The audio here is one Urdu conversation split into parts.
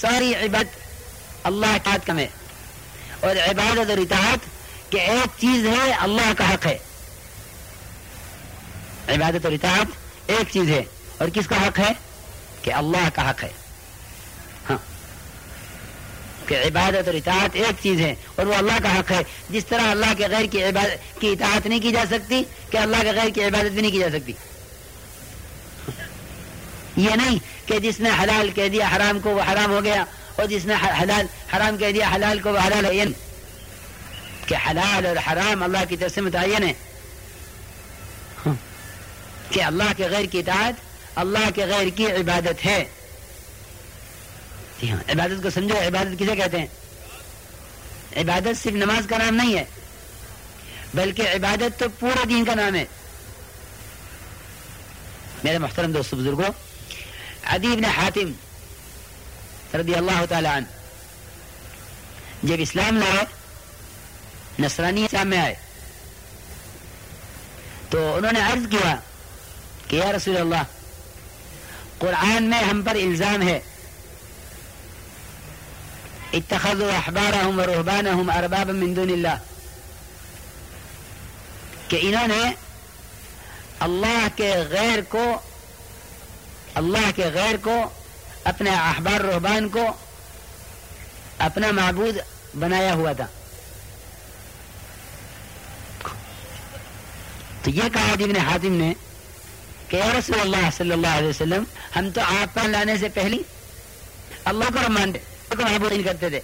ساری عبادت اللہ کے ہاتھ کم ہے۔ اور عبادت اور اطاعت کہ ایک چیز ہے، اللہ کا حق ہے۔ عبادت اور اطاعت ایک چیز ہے۔ اور کس کا حق ہے؟ کہ اللہ کا حق ہے۔ ہاں۔ کہ عبادت اور اطاعت ایک چیز ہے اور وہ اللہ کا حق ہے۔ جس طرح اللہ کے غیر کی عبادت کی اطاعت نہیں کی جا سکتی، کہ اللہ کے غیر کی عبادت بھی نہیں کی جا سکتی۔ یہ نہیں کہ جس نے حلال کہہ دیا حرام کو وہ حرام ہو گیا اور جس نے حلال حرام کہہ دیا حلال کو وہ حلال ہے کہ حلال اور حرام اللہ کی طرف سے متعین ہے۔ ہاں۔ کہ اللہ کے غیر کی اطاعت، اللہ کے غیر کی عبادت ہے۔ جی ہاں عبادت کو سمجھو، عبادت کسے کہتے ہیں؟ عبادت صرف نماز کا نام نہیں ہے، بلکہ عبادت تو پورے دین کا نام ہے۔ میرے محترم دوست بزرگوں ادیب نے حاتم رضی اللہ تعالی عنہ جب اسلام لائے نصرانی اسلام میں آئے۔ تو انہوں نے عرض کیا کہ یا رسول اللہ، قرآن میں ہم پر الزام ہے۔ اتخذوا احبارهم ورهبانهم اربابا من دون اللہ۔ کہ انہوں نے اللہ کے غیر کو اللہ کے غیر کو، اپنے احبار رحبان کو اپنا معبود بنایا ہوا تھا۔ تو یہ کہا ابن حاتم نے کہ یا رسول اللہ صلی اللہ علیہ وسلم، ہم تو آپ پر لانے سے پہلی اللہ کو مانتے کو معبود نہیں کرتے تھے۔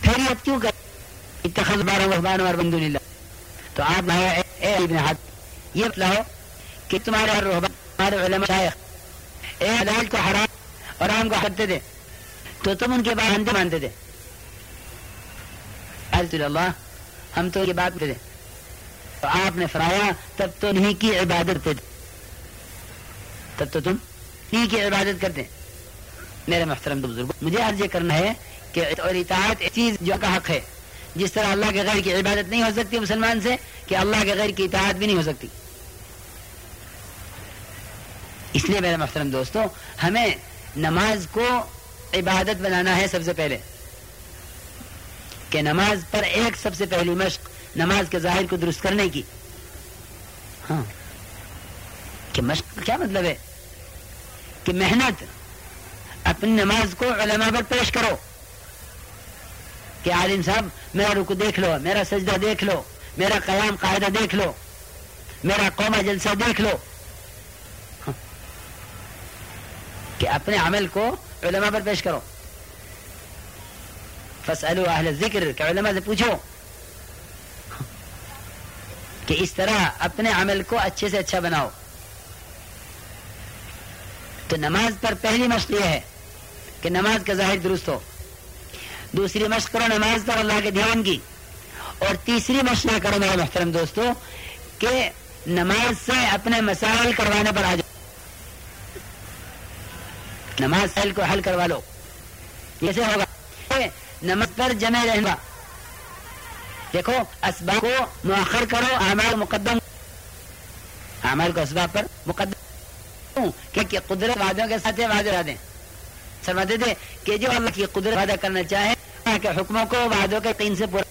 پھر یہ کیوں کر؟ اتخذ بارہ رحبان اور بندون اللہ تو آپ اے ابن حاتم، یہ بتلاؤ کہ تمہارے رحبان تمہارے علماء شایخ اے حلال کو حرام اور آم کو کرتے تھے تو تم ان کے بعد ہم مانتے تھے اللہ، ہم تو یہ بات تھے تو آپ نے فرایا تب تو نہیں کی عبادت پہ تب تو تم نہیں کی عبادت کرتے میرے محترم بزرگ مجھے عرض یہ کرنا ہے کہ اور اطاعت چیز جو کا حق ہے۔ جس طرح اللہ کے غیر کی عبادت نہیں ہو سکتی مسلمان سے، کہ اللہ کے غیر کی اطاعت بھی نہیں ہو سکتی۔ اس لیے میرے محترم دوستو، ہمیں نماز کو عبادت بنانا ہے سب سے پہلے۔ کہ نماز پر ایک سب سے پہلی مشق نماز کے ظاہر کو درست کرنے کی۔ ہاں۔ کہ مشق کیا مطلب ہے؟ کہ محنت، اپنی نماز کو علماء پر پیش کرو۔ کہ عالم صاحب، میرا رکو دیکھ لو، میرا سجدہ دیکھ لو، میرا قیام قاعدہ دیکھ لو، میرا قوما جلسہ دیکھ لو۔ کہ اپنے عمل کو علماء پر پیش کرو۔ فسألو اہل ذکر کہ علماء سے پوچھو کہ اس طرح اپنے عمل کو اچھے سے اچھا بناؤ۔ تو نماز پر پہلی مشق یہ ہے کہ نماز کا ظاہر درست ہو۔ دوسری مشق کرو نماز پر اللہ کے دھیان کی۔ اور تیسری مشق کرو میرے محترم دوستو، کہ نماز سے اپنے مسائل کروانے پر آ جاؤ۔ نماز سیل کو حل کروا لو۔ کیسے ہوگا۔ نماز پر جمع رہنا۔ دیکھو، اسباب کو مؤخر کرو، اعمال مقدم۔ اعمال کو اسباب پر مقدم۔ کہ قدرت وعدوں کے ساتھ وعدے وعدے سمجھتے تھے کہ جو اللہ کی قدرت وعدہ کرنا چاہے کہ حکموں کو وعدوں کے تین سے پورا۔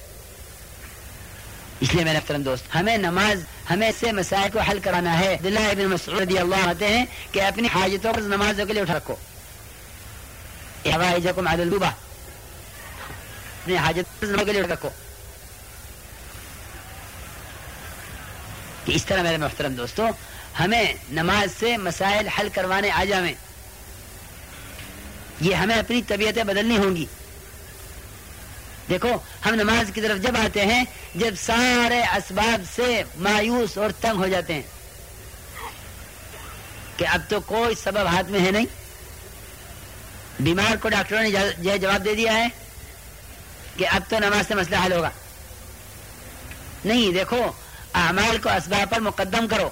اس لیے میرے احترام دوست، ہمیں نماز، ہمیں سے مسائل کو حل کرانا ہے۔ دلہ ابن مسعود رضی اللہ آتے ہیں کہ اپنی حاجتوں کو نمازوں کے لیے اٹھا رکھو۔ حوائجکم علی الدوبہ اپنی حاجت کے لیے رکھو۔ کہ اس طرح میرے محترم دوستو، ہمیں نماز سے مسائل حل کروانے آ جائیں یہ ہمیں اپنی طبیعتیں بدلنی ہوں گی۔ دیکھو، ہم نماز کی طرف جب آتے ہیں، جب سارے اسباب سے مایوس اور تنگ ہو جاتے ہیں۔ کہ اب تو کوئی سبب ہاتھ میں ہے نہیں۔ بیمار کو ڈاکٹروں نے یہ جواب دے دیا ہے کہ اب تو نماز سے مسئلہ حل ہوگا۔ نہیں دیکھو اعمال کو اسباب پر مقدم کرو۔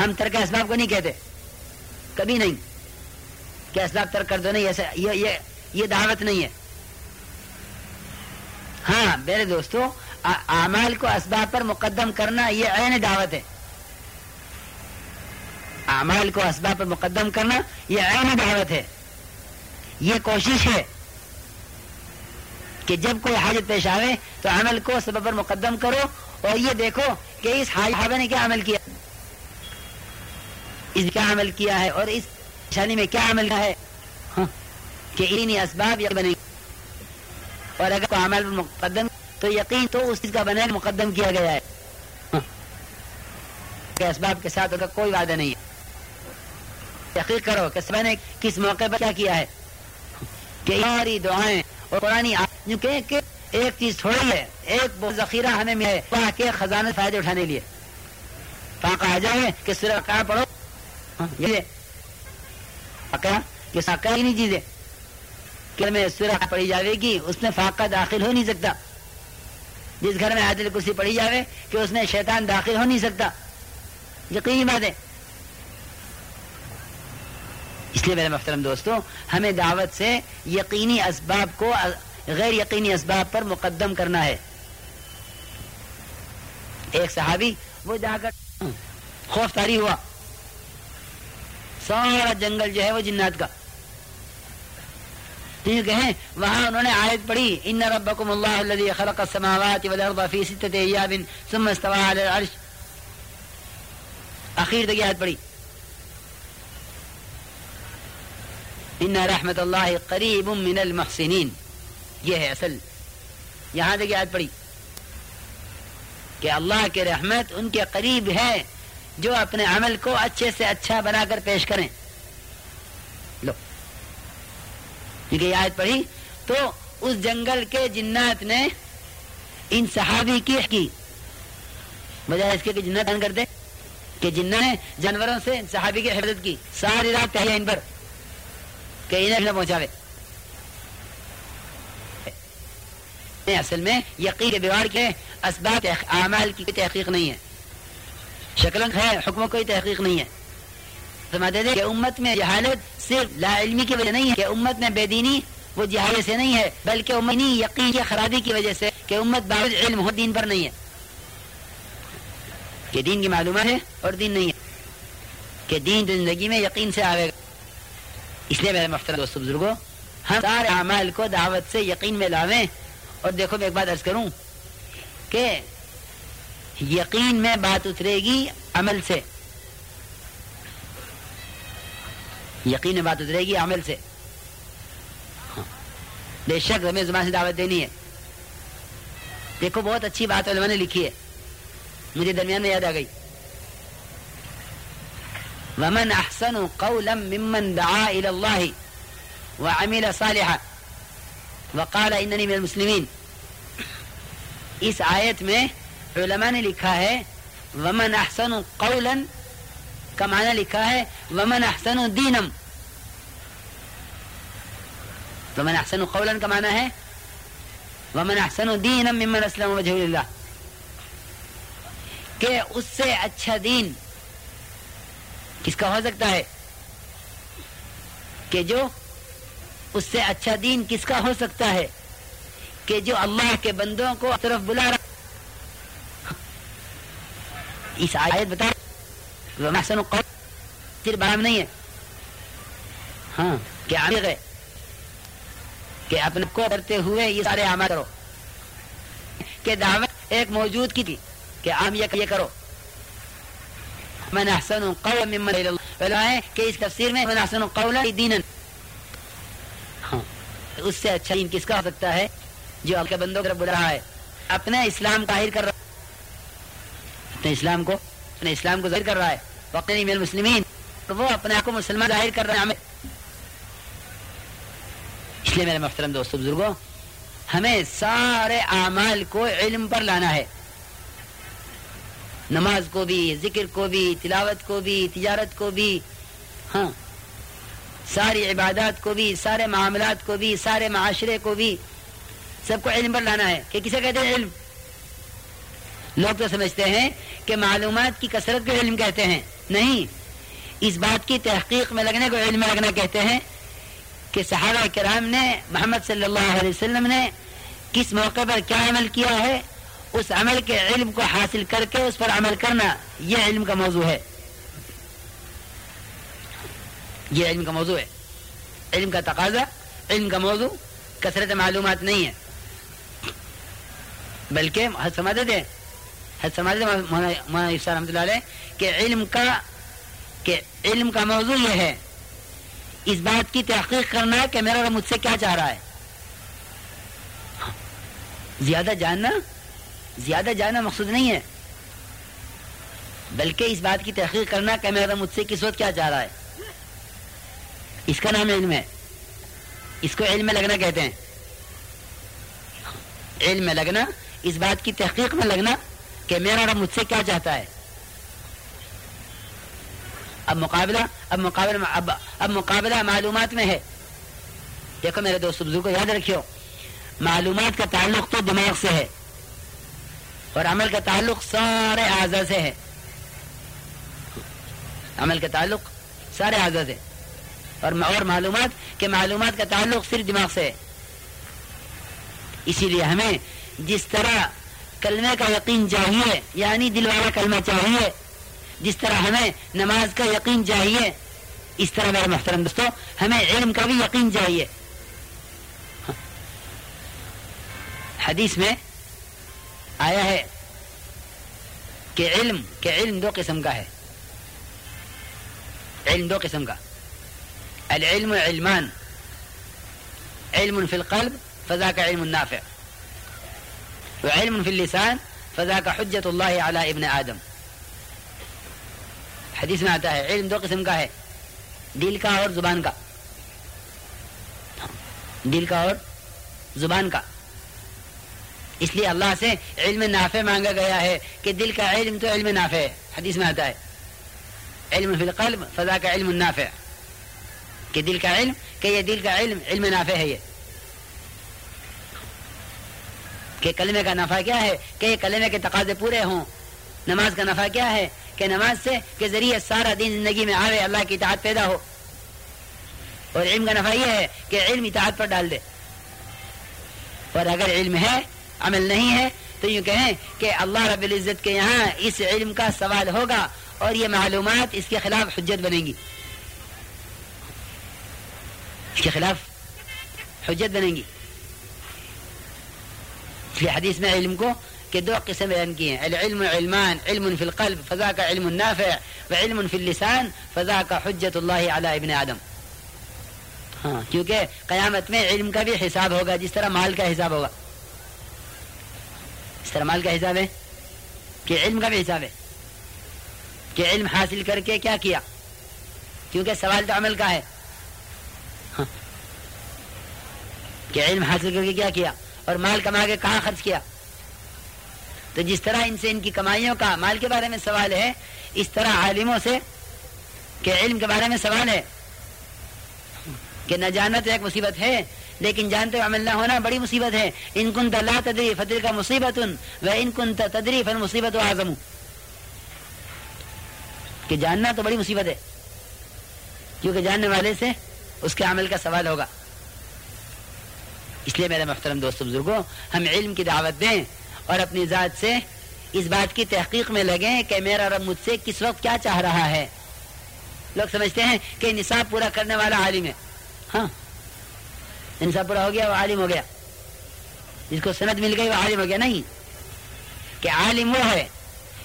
ہم ترک اسباب کو نہیں کہتے۔ کبھی نہیں۔ کہ اسباب ترک کر دو نہیں ایسا یہ یہ, یہ دعوت نہیں ہے۔ ہاں میرے دوستو اعمال کو اسباب پر مقدم کرنا یہ عین دعوت ہے۔ اعمال کو اسباب پر مقدم کرنا یہ عین دعوت ہے۔ یہ کوشش ہے کہ جب کوئی حاجت پیش آئے تو عمل کو سبب پر مقدم کرو اور یہ دیکھو کہ اس حاجہ نے کیا عمل کیا۔ اس کیا عمل کیا ہے اور اس نشانی میں کیا عمل ہے۔ ہاں، کہ انہیں اسباب یا بنے اور اگر کوئی عمل مقدم تو یقین تو اس چیز کا بنے مقدم کیا گیا ہے۔ ہاں، کہ اسباب کے ساتھ کا کوئی وعدہ نہیں ہے۔ تحقیق کرو کہ سب نے کس موقع پر کیا کیا ہے۔ کہ ساری دعائیں اور قرآن کہ ایک چیز تھوڑی ہے، ایک بہت ذخیرہ ہمیں ملے وہاں کے خزانے فائدے اٹھانے لیے۔ وہاں کہا جائے کہ سورہ کہاں پڑھو۔ ہاں، یہ کہ ساکہ ہی نہیں چیزیں کہ میں سورہ پڑھی جاوے گی، اس میں فاقہ داخل ہو نہیں سکتا۔ جس گھر میں عادل کسی پڑھی جاوے، کہ اس میں شیطان داخل ہو نہیں سکتا۔ یقینی بات ہے۔ اس لیے میرے محترم دوستوں ہمیں دعوت سے یقینی اسباب کو، غیر یقینی اسباب پر مقدم کرنا ہے۔ ایک صحابی، وہ جا کر خوف تاری ہوا۔ سارا جنگل جو ہے وہ جنات کا۔ کہیں، وہاں انہوں نے آیت پڑھی، ان ربکم اللہ الذي خلق السماوات والارض في ستة ايام ثم استوى على العرش. اخیر تک آیت پڑھی۔ ان رحمت اللہ قریب من المحسنین یہ ہے اصل. یہاں تک آیت پڑھی. کہ اللہ کے رحمت ان کے قریب ہے جو اپنے عمل کو اچھے سے اچھا بنا کر پیش کریں. لو. یہ آیت پڑھی تو اس جنگل کے جنات نے ان صحابی کی کی. بجائے اس کے کہ جنات کرتے کہ جنہ نے جانوروں سے صحابی کی حفاظت کی. ساری رات پہلے ان پر. کہ انہیں نہ پہنچاوے اصل میں یقین کے بگاڑ کے اسباب اعمال کی تحقیق نہیں ہے شکل ہے حکموں کوئی تحقیق نہیں ہے فرماتے تھے کہ امت میں جہالت صرف لا علمی کی وجہ نہیں ہے کہ امت میں بے دینی وہ جہالت سے نہیں ہے بلکہ امنی یقین کی خرابی کی وجہ سے کہ امت باوجود علم ہو دین پر نہیں ہے کہ دین کی معلومات ہے اور دین نہیں ہے کہ دین زندگی میں یقین سے آئے گا اس لیے میرے محترم دوست بزرگوں، ہم سارے اعمال کو دعوت سے یقین میں لاویں۔ اور دیکھو میں ایک بات عرض کروں کہ یقین میں بات اترے گی عمل سے۔ یقین میں بات اترے گی عمل سے۔ ہاں۔ بے شک ہمیں زبان سے دعوت دینی ہے۔ دیکھو بہت اچھی بات علماء نے لکھی ہے۔ مجھے درمیان میں یاد آ گئی۔ ومن احسن قولا ممن دعا الى الله وعمل صالحا. وقال انني من المسلمين. اس آیت میں علماء نے لکھا ہے، ومن احسن قولا، کا معنی لکھا ہے، ومن احسن دینم ومن احسن قولا کا معنی ہے، ومن احسن دینم ممن اسلم وجہ اللہ کہ اس سے اچھا دین کس کا ہو سکتا ہے کہ جو اس سے اچھا دین کس کا ہو سکتا ہے کہ جو اللہ کے بندوں کو طرف بلا رہا اس آیت بتا محسن صرف بام نہیں ہے۔ ہاں کہ عامق ہے کہ اپنے کو کرتے ہوئے یہ سارے عمل کرو۔ کہ دعوت ایک موجود کی تھی کہ عام یہ کرو۔ من احسن قولا ممن الى الله. کہ اس تفسیر میں من احسن قولا دینا ہاں اس سے اچھا دین کس کا ہو سکتا ہے؟ جو آپ کے بندوں کو بلا رہا ہے. اپنے اسلام ظاہر کر رہا ہے. اپنے اسلام کو، اپنے اسلام کو ظاہر کر رہا ہے. وقت من المسلمین. تو وہ اپنے آپ کو مسلمان ظاہر کر رہے ہیں ہمیں اس لیے میرے محترم دوستو بزرگوں ہمیں سارے اعمال کو علم پر لانا ہے. نماز کو بھی، ذکر کو بھی، تلاوت کو بھی، تجارت کو بھی ہاں ساری عبادات کو بھی، سارے معاملات کو بھی، سارے معاشرے کو بھی سب کو علم پر لانا ہے۔ کہ کسے کہتے ہیں علم؟ لوگ تو سمجھتے ہیں کہ معلومات کی کثرت کو علم کہتے ہیں۔ نہیں، اس بات کی تحقیق میں لگنے کو علم میں لگنا کہتے ہیں کہ صحابہ کرام نے، محمد صلی اللہ علیہ وسلم نے کس موقع پر کیا عمل کیا ہے؟ اس عمل کے علم کو حاصل کر کے اس پر عمل کرنا یہ علم کا موضوع ہے۔ یہ علم کا موضوع ہے۔ علم کا تقاضا، علم کا موضوع، کثرت معلومات نہیں ہے۔ بلکہ حد ہے حد مولانا عیسیٰ رحمۃ اللہ علیہ کہ علم کا کہ علم کا موضوع یہ ہے۔ اس بات کی تحقیق کرنا ہے کہ میرا مجھ سے کیا چاہ رہا ہے۔ زیادہ جاننا زیادہ جاننا مقصود نہیں ہے۔ بلکہ اس بات کی تحقیق کرنا کہ میرا مجھ سے کس وقت کیا چاہ رہا ہے۔ اس کا نام علم ہے۔ اس کو علم میں لگنا کہتے ہیں۔ علم میں لگنا، اس بات کی تحقیق میں لگنا کہ میرا رب مجھ سے کیا چاہتا ہے۔ اب مقابلہ اب مقابلہ، اب اب مقابلہ معلومات میں ہے۔ دیکھو میرے دوست بزرگ کو یاد رکھیو۔ معلومات کا تعلق تو دماغ سے ہے۔ اور عمل کا تعلق سارے اعضاء سے ہے۔ عمل کا تعلق سارے اعضاء سے۔ اور اور معلومات کہ معلومات کا تعلق صرف دماغ سے ہے۔ اسی لیے ہمیں جس طرح کلمے کا یقین چاہیے یعنی دل والا کلمہ چاہیے، جس طرح ہمیں نماز کا یقین چاہیے، اس طرح میرے محترم دوستو، ہمیں علم کا بھی یقین چاہیے۔ حدیث میں آیا ہے کہ علم کہ علم دو قسم کا ہے۔ علم دو قسم کا۔ العلم علمان، علم في القلب فذاك علم نافع۔ وعلم في اللسان فذاك حجة الله على ابن آدم۔ حدیث میں آتا ہے، علم دو قسم کا ہے۔ دل کا اور زبان کا۔ دل کا اور زبان کا۔ اس لیے اللہ سے علم نافع مانگا گیا ہے کہ دل کا علم تو علم نافع ہے۔ حدیث میں آتا ہے۔ علم فی القلب، فضا کا علم نافع۔ کہ دل کا علم، کہ یہ دل کا علم علم نافع ہے یہ۔ کہ کلمے کا نفع کیا ہے؟ کہ یہ کلمے کے تقاضے پورے ہوں۔ نماز کا نفع کیا ہے؟ کہ نماز سے کے ذریعے سارا دن زندگی میں آوے، اللہ کی اطاعت پیدا ہو۔ اور علم کا نفع یہ ہے کہ علم اطاعت پر ڈال دے۔ اور اگر علم ہے عمل نہیں ہے، تو یوں کہیں کہ اللہ رب العزت کے یہاں اس علم کا سوال ہوگا اور یہ معلومات اس کے خلاف حجت بنے گی۔ اس کے خلاف حجت بنے گی۔ حدیث میں علم کو کہ دو قسم بیان کیے ہیں۔ العلم علمان علم فی القلب فذاك علم نافع وعلم فی اللسان فذاك حجت اللہ علی ابن آدم۔ ہاں کیونکہ قیامت میں علم کا بھی حساب ہوگا، جس طرح مال کا حساب ہوگا۔ اس طرح مال کا حساب ہے کہ علم کا بھی حساب ہے کہ علم حاصل کر کے کیا کیا؟ کیونکہ سوال تو عمل کا ہے۔ ہاں۔ کہ علم حاصل کر کے کیا کیا؟ اور مال کما کے کہاں خرچ کیا؟ تو جس طرح ان سے ان کی کمائیوں کا مال کے بارے میں سوال ہے، اس طرح عالموں سے کہ علم کے بارے میں سوال ہے۔ کہ نہ جاننا تو ایک مصیبت ہے، لیکن جانتے عمل نہ ہونا بڑی مصیبت ہے۔ ان کن لا تدری فتر کا مصیبت و ان کن تدری فن مصیبت و اعظم۔ کہ جاننا تو بڑی مصیبت ہے، کیونکہ جاننے والے سے اس کے عمل کا سوال ہوگا۔ اس لیے میرے محترم دوست بزرگوں ہم علم کی دعوت دیں اور اپنی ذات سے اس بات کی تحقیق میں لگیں کہ میرا رب مجھ سے کس وقت کیا چاہ رہا ہے۔ لوگ سمجھتے ہیں کہ نصاب پورا کرنے والا عالم ہے۔ ہاں۔ نصاب پورا ہو گیا، وہ عالم ہو گیا۔ جس کو سند مل گئی، وہ عالم ہو گیا۔ نہیں، کہ عالم وہ ہے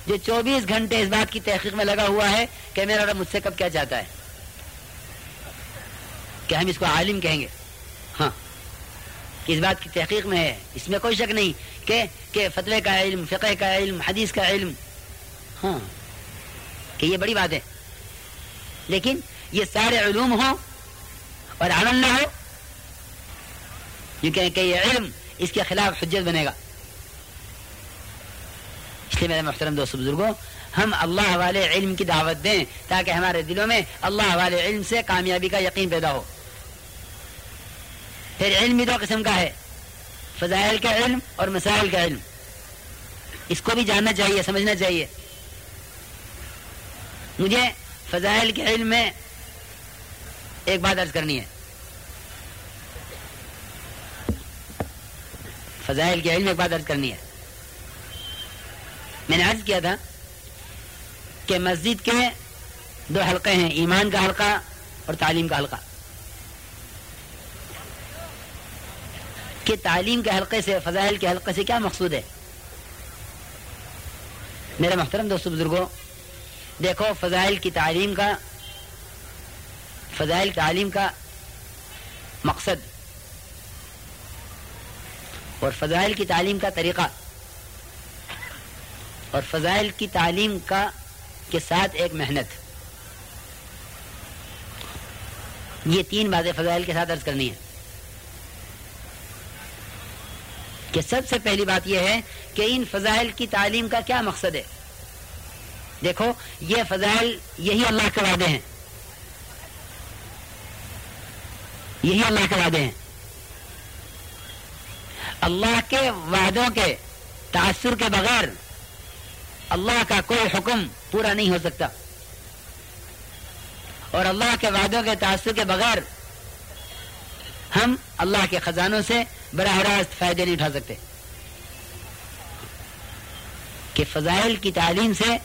جو چوبیس گھنٹے اس بات کی تحقیق میں لگا ہوا ہے کہ میرا رب مجھ سے کب کیا چاہتا ہے۔ کہ ہم اس کو عالم کہیں گے۔ ہاں اس بات کی تحقیق میں ہے۔ اس میں کوئی شک نہیں کہ کہ فتوے کا علم، فقہ کا علم، حدیث کا علم۔ ہاں کہ یہ بڑی بات ہے۔ لیکن یہ سارے علوم ہوں اور عمل نہ ہو، یہ کہ یہ علم اس کے خلاف حجت بنے گا۔ اس لیے میرے محترم دوست بزرگوں، ہم اللہ والے علم کی دعوت دیں تاکہ ہمارے دلوں میں اللہ والے علم سے کامیابی کا یقین پیدا ہو۔ پھر علم بھی دو قسم کا ہے، فضائل کا علم اور مسائل کا علم۔ اس کو بھی جاننا چاہیے، سمجھنا چاہیے۔ مجھے فضائل کے علم میں ایک بات عرض کرنی ہے۔ فضائل کے علم میں ایک بات عرض کرنی ہے۔ میں نے عرض کیا تھا کہ مسجد کے دو حلقے ہیں، ایمان کا حلقہ اور تعلیم کا حلقہ۔ کہ تعلیم کے حلقے سے، فضائل کے حلقے سے کیا مقصود ہے؟ میرے محترم دوستو بزرگوں دیکھو، فضائل کی تعلیم کا فضائل تعلیم کا مقصد اور فضائل کی تعلیم کا طریقہ اور فضائل کی تعلیم کا کے ساتھ ایک محنت یہ تین باتیں فضائل کے ساتھ عرض کرنی ہے کہ سب سے پہلی بات یہ ہے کہ ان فضائل کی تعلیم کا کیا مقصد ہے؟ دیکھو، یہ فضائل یہی اللہ کے وعدے ہیں۔ یہی اللہ کے وعدے ہیں۔ اللہ کے وعدوں کے تاثر کے بغیر اللہ کا کوئی حکم پورا نہیں ہو سکتا۔ اور اللہ کے وعدوں کے تاثر کے بغیر ہم اللہ کے خزانوں سے براہ راست فائدے نہیں اٹھا سکتے۔ کہ فضائل کی تعلیم سے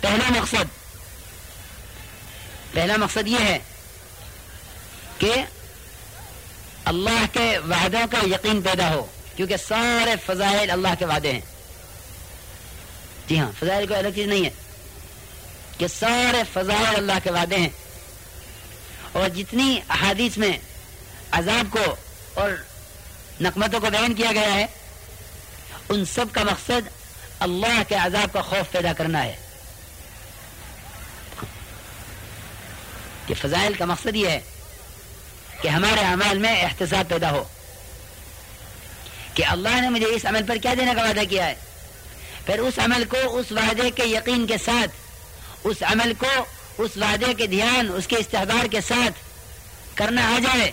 پہلا مقصد پہلا مقصد یہ ہے کہ اللہ کے وعدوں کا یقین پیدا ہو، کیونکہ سارے فضائل اللہ کے وعدے ہیں۔ جی ہاں فضائل کوئی الگ چیز نہیں ہے۔ کہ سارے فضائل اللہ کے وعدے ہیں۔ اور جتنی احادیث میں عذاب کو اور نقمتوں کو بیان کیا گیا ہے، ان سب کا مقصد اللہ کے عذاب کا خوف پیدا کرنا ہے۔ کہ فضائل کا مقصد یہ ہے کہ ہمارے اعمال میں احتساب پیدا ہو۔ کہ اللہ نے مجھے اس عمل پر کیا دینے کا وعدہ کیا ہے۔ پھر اس عمل کو اس وعدے کے یقین کے ساتھ، اس عمل کو اس وعدے کے دھیان، اس کے استحبار کے ساتھ کرنا آ جائے۔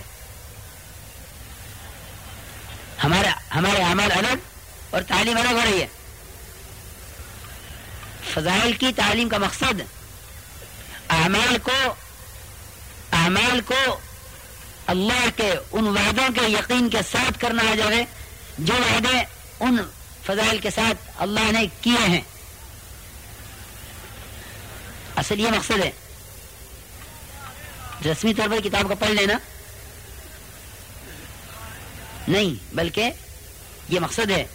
ہمارا، ہمارے عمل الگ اور تعلیم الگ ہو رہی ہے۔ فضائل کی تعلیم کا مقصد اعمال کو اعمال کو اللہ کے ان وعدوں کے یقین کے ساتھ کرنا آ جائے جو وعدے ان فضائل کے ساتھ اللہ نے کیے ہیں۔ اصل یہ مقصد ہے۔ رسمی طور پر کتاب کو پڑھ لینا۔ نہیں، بلکہ یہ مقصد ہے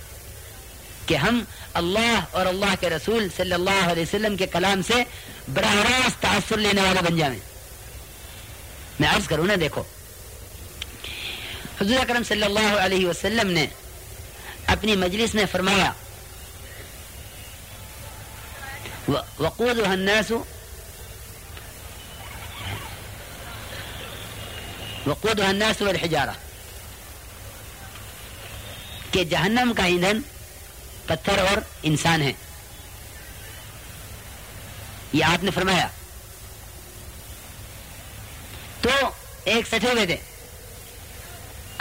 کہ ہم اللہ اور اللہ کے رسول صلی اللہ علیہ وسلم کے کلام سے براہ راست تاثر لینے والے بن جائیں۔ میں عرض کروں نا، دیکھو حضور اکرم صلی اللہ علیہ وسلم نے اپنی مجلس میں فرمایا وقودها الناس وقودها الناس والحجارة، کہ جہنم کا ایندھن پتھر اور انسان ہے۔ یہ آپ نے فرمایا۔ تو ایک سٹے ہوئے تھے۔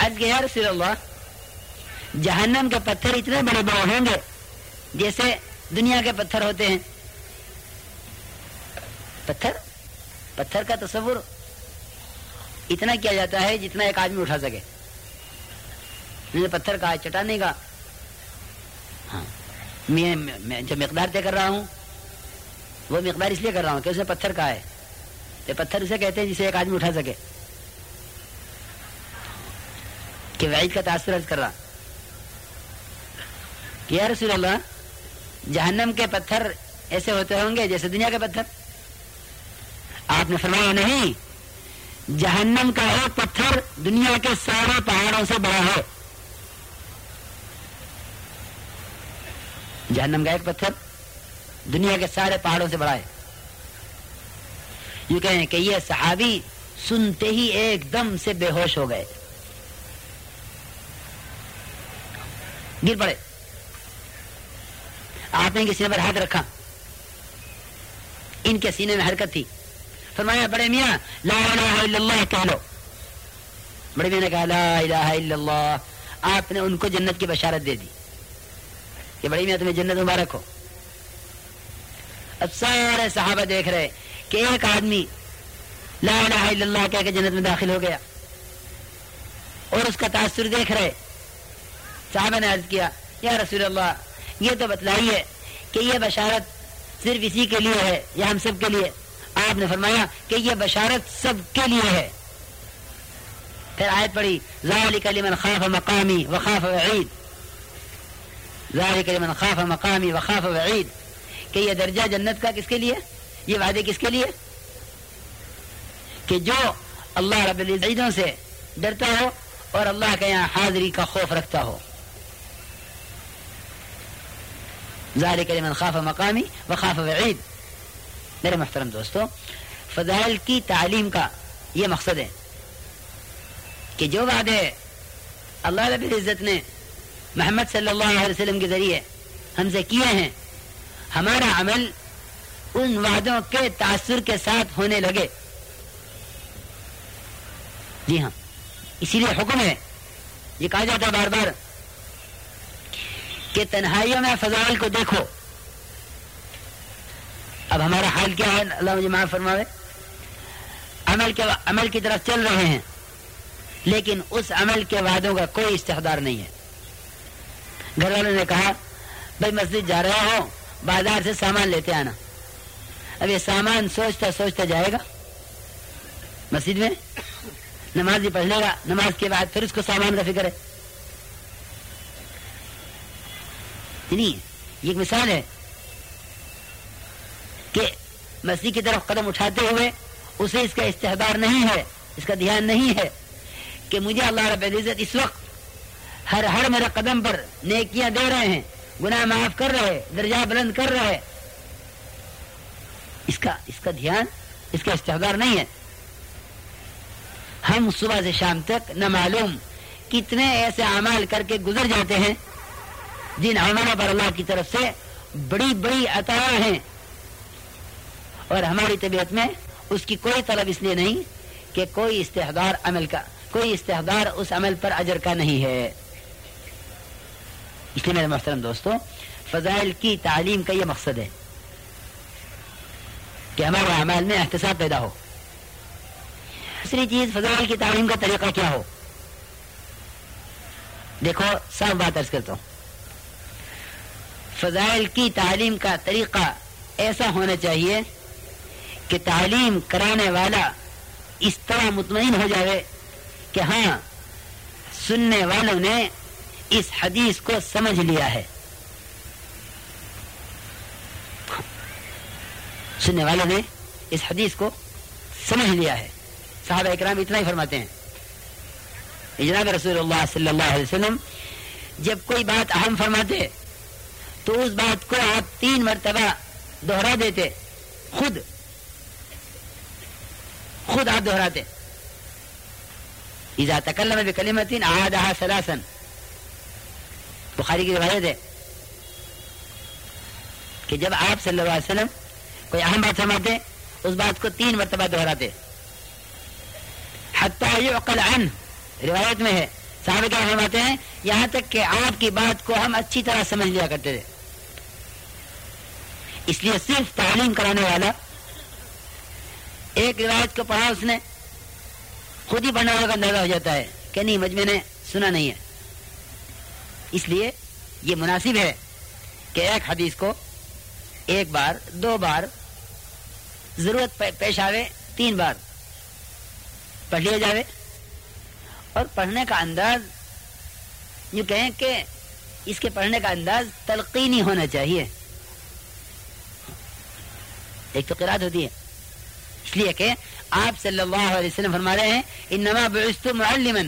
آج کے یا رسول اللہ، جہنم کے پتھر اتنے بڑے بڑے ہوں گے جیسے دنیا کے پتھر ہوتے ہیں۔ پتھر؟ پتھر کا تصور اتنا کیا جاتا ہے جتنا ایک آدمی اٹھا سکے۔ پتھر کا چٹانے کا۔ ہاں۔ میں جو مقدار طے کر رہا ہوں، وہ مقدار اس لیے کر رہا ہوں کہ اسے پتھر کا ہے؟ تو پتھر اسے کہتے ہیں جسے ایک آدمی اٹھا سکے۔ کہ وعید کا تاثر کر رہا۔ کہ یا رسول اللہ، جہنم کے پتھر ایسے ہوتے ہوں گے جیسے دنیا کے پتھر؟ آپ نے فرمایا نہیں، جہنم کا ایک پتھر دنیا کے سارے پہاڑوں سے بڑا ہے۔ جہنم کا ایک پتھر دنیا کے سارے پہاڑوں سے بڑا ہے۔ یہ کہیں کہ یہ صحابی سنتے ہی ایک دم سے بے ہوش ہو گئے۔ گر پڑے۔ آپ نے سینے پر ہاتھ رکھا۔ ان کے سینے میں حرکت تھی۔ فرمایا، بڑے میاں، لا الہ الا اللہ کہہ لو۔ بڑے میاں نے کہا، لا الہ الا اللہ، آپ نے ان کو جنت کی بشارت دے دی۔ کہ بڑی میاں، تمہیں جنت مبارک ہو۔ اب سارے صحابہ دیکھ رہے کہ ایک آدمی لا الہ الا اللہ کہہ کے جنت میں داخل ہو گیا۔ اور اس کا تاثر دیکھ رہے صحابہ نے عرض کیا، یا رسول اللہ، یہ تو بتلائیے کہ یہ بشارت صرف اسی کے لیے ہے یا ہم سب کے لیے؟ آپ نے فرمایا کہ یہ بشارت سب کے لیے ہے۔ پھر آیت پڑھی، ذالک لمن خاف مقامی وخاف وعید. ذالک لمن خاف مقامی وخاف وعید۔ کہ یہ درجہ جنت کا کس کے لیے؟ یہ وعدے کس کے لیے؟ کہ جو اللہ رب العزیزوں سے ڈرتا ہو اور اللہ کے یہاں حاضری کا خوف رکھتا ہو۔ ذالک لمن خاف مقامی وخاف وعید میرے محترم دوستو فضائل کی تعلیم کا یہ مقصد ہے کہ جو وعدے اللہ رب العزت نے محمد صلی اللہ علیہ وسلم کے ذریعے ہم سے کیے ہیں، ہمارا عمل ان وعدوں کے تاثر کے ساتھ ہونے لگے۔ جی ہاں اسی لیے حکم ہے، یہ کہا جاتا ہے بار بار کہ تنہائیوں میں فضائل کو دیکھو۔ اب ہمارا حال کیا ہے؟ اللہ مجھے معاف فرماوے۔ عمل کے عمل کی طرف چل رہے ہیں، لیکن اس عمل کے وعدوں کا کوئی استحدار نہیں ہے۔ گھر والوں نے کہا، بھائی مسجد جا رہے ہو، بازار سے سامان لیتے آنا۔ اب یہ سامان سوچتا سوچتا جائے گا۔ مسجد میں نماز بھی پڑھ لے گا نماز کے بعد پھر اس کو سامان کا فکر ہے۔ نہیں یہ ایک مثال ہے کہ مسیح کی طرف قدم اٹھاتے ہوئے اسے اس کا استحدار نہیں ہے، اس کا دھیان نہیں ہے کہ مجھے اللہ رب العزت اس وقت ہر ہر میرے قدم پر نیکیاں دے رہے ہیں، گناہ معاف کر رہے، درجہ بلند کر رہے۔ اس کا اس کا دھیان، اس کا استحدار نہیں ہے۔ ہم صبح سے شام تک نہ معلوم کتنے ایسے اعمال کر کے گزر جاتے ہیں جن عملوں پر اللہ کی طرف سے بڑی بڑی عطا ہیں۔ اور ہماری طبیعت میں اس کی کوئی طلب اس لیے نہیں کہ کوئی استحدار عمل کا، کوئی استحدار اس عمل پر اجر کا نہیں ہے۔ اس لیے میرے محترم دوستوں فضائل کی تعلیم کا یہ مقصد ہے کہ ہمارے اعمال میں احتساب پیدا ہو۔ دوسری چیز فضائل کی تعلیم کا طریقہ کیا ہو؟ دیکھو صاف بات ارض کرتا ہوں۔ فضائل کی تعلیم کا طریقہ ایسا ہونا چاہیے کہ تعلیم کرانے والا اس طرح مطمئن ہو جائے کہ ہاں سننے والوں نے اس حدیث کو سمجھ لیا ہے۔ سننے والوں نے اس حدیث کو سمجھ لیا ہے۔ صحابہ اکرام اتنا ہی فرماتے ہیں۔ جناب رسول اللہ صلی اللہ علیہ وسلم، جب کوئی بات اہم فرماتے تو اس بات کو آپ تین مرتبہ دوہرا دیتے۔ خود۔ خود آپ دوہراتے اذا تکلم بکلمت عادها ثلاثا۔ بخاری کی روایت ہے کہ جب آپ صلی اللہ علیہ وسلم کوئی اہم بات فرماتے، اس بات کو تین مرتبہ دوہراتے حتی یعقل عنہ، روایت میں ہے، صحابہ کیا فرماتے ہیں، یہاں تک کہ آپ کی بات کو ہم اچھی طرح سمجھ لیا کرتے تھے۔ اس لیے صرف تعلیم کرانے والا ایک روایت کو پڑھا اس نے خود ہی پڑھنے والے کا اندازہ ہو جاتا ہے کہ نہیں، مجمع نے سنا نہیں ہے۔ اس لیے یہ مناسب ہے کہ ایک حدیث کو ایک بار، دو بار ضرورت پیش آوے، تین بار پڑھ لیا جاوے۔ اور پڑھنے کا انداز یوں کہیں کہ اس کے پڑھنے کا انداز تلقینی ہونا چاہیے۔ ایک تو قرآد ہوتی ہے۔ اس لیے کہ آپ صلی اللہ علیہ وسلم فرما رہے ہیں، انما بعثت معلما،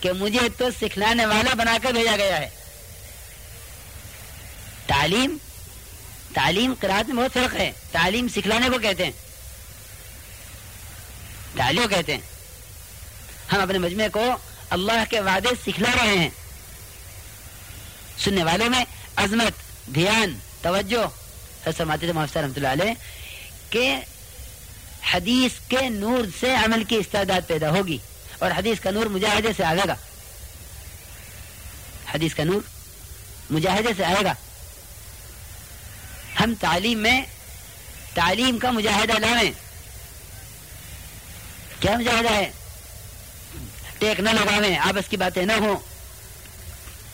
کہ مجھے تو سکھلانے والا بنا کر بھیجا گیا ہے۔ تعلیم تعلیم قرآت میں بہت فرق ہے۔ تعلیم سکھلانے کو کہتے ہیں۔ تعلیم کو کہتے ہیں۔ ہم اپنے مجمع کو اللہ کے وعدے سکھلا رہے ہیں۔ سننے والوں میں عظمت، دھیان، توجہ فرماتے تھے محفظ رحمۃ اللہ علیہ کہ حدیث کے نور سے عمل کی استعداد پیدا ہوگی اور حدیث کا نور مجاہدے سے آئے گا۔ حدیث کا نور مجاہدے سے آئے گا۔ ہم تعلیم میں تعلیم کا مجاہدہ لائیں۔ کیا مجاہدہ ہے؟ ٹیک نہ لگاویں، آپس کی باتیں نہ ہوں۔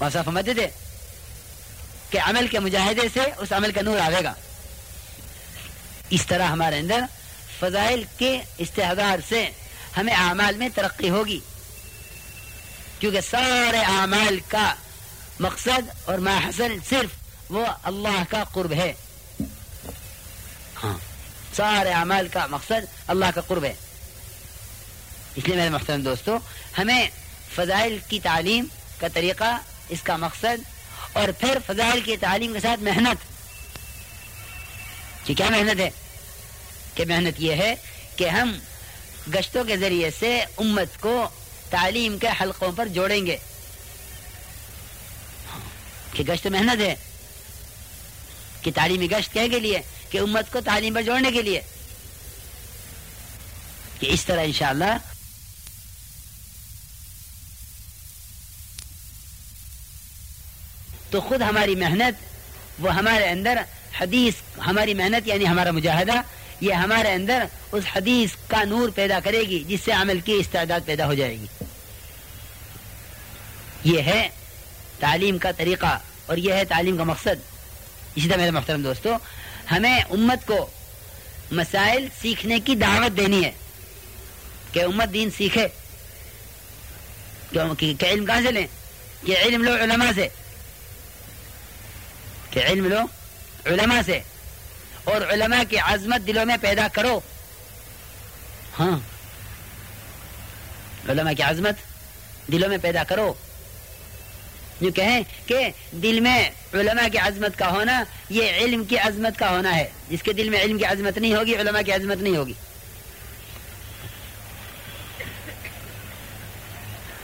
ویسا سمجھتے تھے کہ عمل کے مجاہدے سے اس عمل کا نور آئے گا۔ اس طرح ہمارے اندر فضائل کے استحدار سے ہمیں اعمال میں ترقی ہوگی۔ کیونکہ سارے اعمال کا مقصد اور محسن صرف وہ اللہ کا قرب ہے۔ ہاں سارے اعمال کا مقصد اللہ کا قرب ہے۔ اس لیے میرے محترم دوستو، ہمیں فضائل کی تعلیم کا طریقہ، اس کا مقصد اور پھر فضائل کی تعلیم کے ساتھ محنت کہ کیا محنت ہے؟ کہ محنت یہ ہے کہ ہم گشتوں کے ذریعے سے امت کو تعلیم کے حلقوں پر جوڑیں گے۔ ہاں، کہ گشت محنت ہے، کہ تعلیمی گشت کہے کے لیے، کہ امت کو تعلیم پر جوڑنے کے لیے۔ کہ اس طرح انشاءاللہ تو خود ہماری محنت وہ ہمارے اندر حدیث ہماری محنت یعنی ہمارا مجاہدہ، یہ ہمارے اندر اس حدیث کا نور پیدا کرے گی، جس سے عمل کی استعداد پیدا ہو جائے گی۔ یہ ہے تعلیم کا طریقہ اور یہ ہے تعلیم کا مقصد۔ اسی طرح میرے محترم دوستو، ہمیں امت کو مسائل سیکھنے کی دعوت دینی ہے کہ امت دین سیکھے۔ کہ علم کہاں سے لیں؟ کہ علم لو علماء سے۔ کہ علم لو علماء سے۔ اور علماء کی عظمت دلوں میں پیدا کرو۔ ہاں۔ علماء کی عظمت دلوں میں پیدا کرو۔ جو کہیں کہ دل میں علماء کی عظمت کا ہونا یہ علم کی عظمت کا ہونا ہے۔ جس کے دل میں علم کی عظمت نہیں ہوگی، علماء کی عظمت نہیں ہوگی۔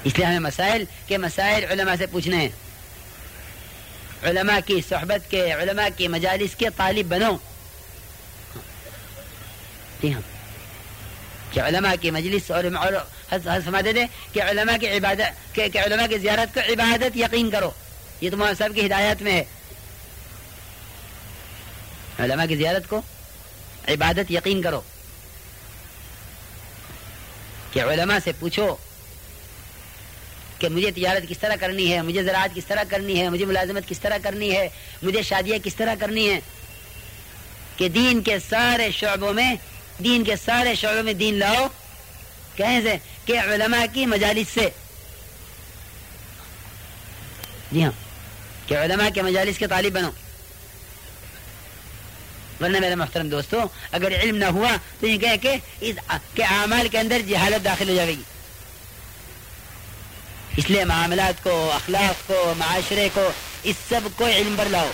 اس لیے ہمیں مسائل کے مسائل علماء سے پوچھنے ہیں۔ علماء کی صحبت کے، علماء کی مجالس کے طالب بنو۔ جی ہاں۔ کہ علماء کی مجلس اور دے دے کہ علماء کی عبادت کہ علماء کی زیارت کو عبادت یقین کرو۔ یہ تمہارا سب کی ہدایت میں ہے۔ علماء کی زیارت کو عبادت یقین کرو۔ کہ علماء سے پوچھو کہ مجھے تجارت کس طرح کرنی ہے، مجھے زراعت کس طرح کرنی ہے، مجھے ملازمت کس طرح کرنی ہے، مجھے شادیاں کس طرح کرنی ہے کہ دین کے سارے شعبوں میں، دین کے سارے شعبوں میں دین لاؤ۔ کہیں سے؟ کہ علماء کی مجالس سے۔ جی ہاں کہ علماء کے مجالس کے طالب بنو۔ ورنہ میرے محترم دوستو، اگر علم نہ ہوا تو یہ کہے کہ اس کے اعمال کے اندر جہالت داخل ہو جائے گی۔ اس لیے معاملات کو اخلاق کو معاشرے کو اس سب کو علم پر لاؤ۔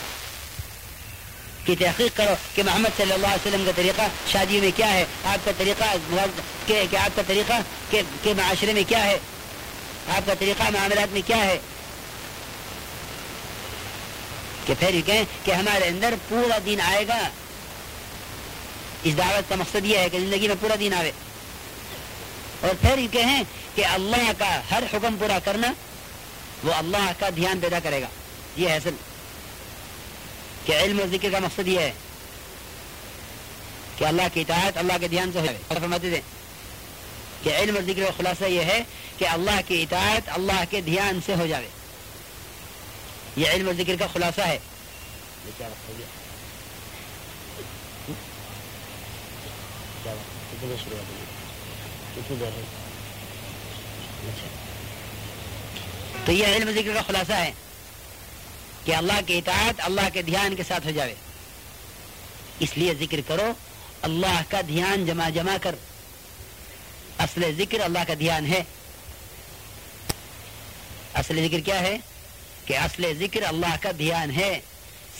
کی تحقیق کرو کہ محمد صلی اللہ علیہ وسلم کا طریقہ شادی میں کیا ہے آپ کا طریقہ کہ, کہ آپ کا طریقہ کہ, کہ معاشرے میں کیا ہے آپ کا طریقہ معاملات میں کیا ہے۔ کہ پھر یہ کہیں کہ ہمارے اندر پورا دین آئے گا۔ اس دعوت کا مقصد یہ ہے کہ زندگی میں پورا دین آئے۔ اور پھر یہ کہیں کہ اللہ کا ہر حکم پورا کرنا، وہ اللہ کا دھیان پیدا کرے گا۔ یہ ہے اصل۔ کہ علم و ذکر کا مقصد یہ ہے کہ اللہ کی اطاعت اللہ کے دھیان سے فرماتے تھے کہ علم و ذکر کا خلاصہ یہ ہے کہ اللہ کی اطاعت اللہ کے دھیان سے ہو جائے یہ علم و ذکر کا خلاصہ ہے؟ تو یہ علم ذکر کا خلاصہ ہے کہ اللہ کی اطاعت اللہ کے دھیان کے ساتھ ہو جاوے۔ اس لیے ذکر کرو، اللہ کا دھیان جمع جمع کر۔ اصل ذکر اللہ کا دھیان ہے۔ اصل ذکر کیا ہے؟ کہ اصل ذکر اللہ کا دھیان ہے۔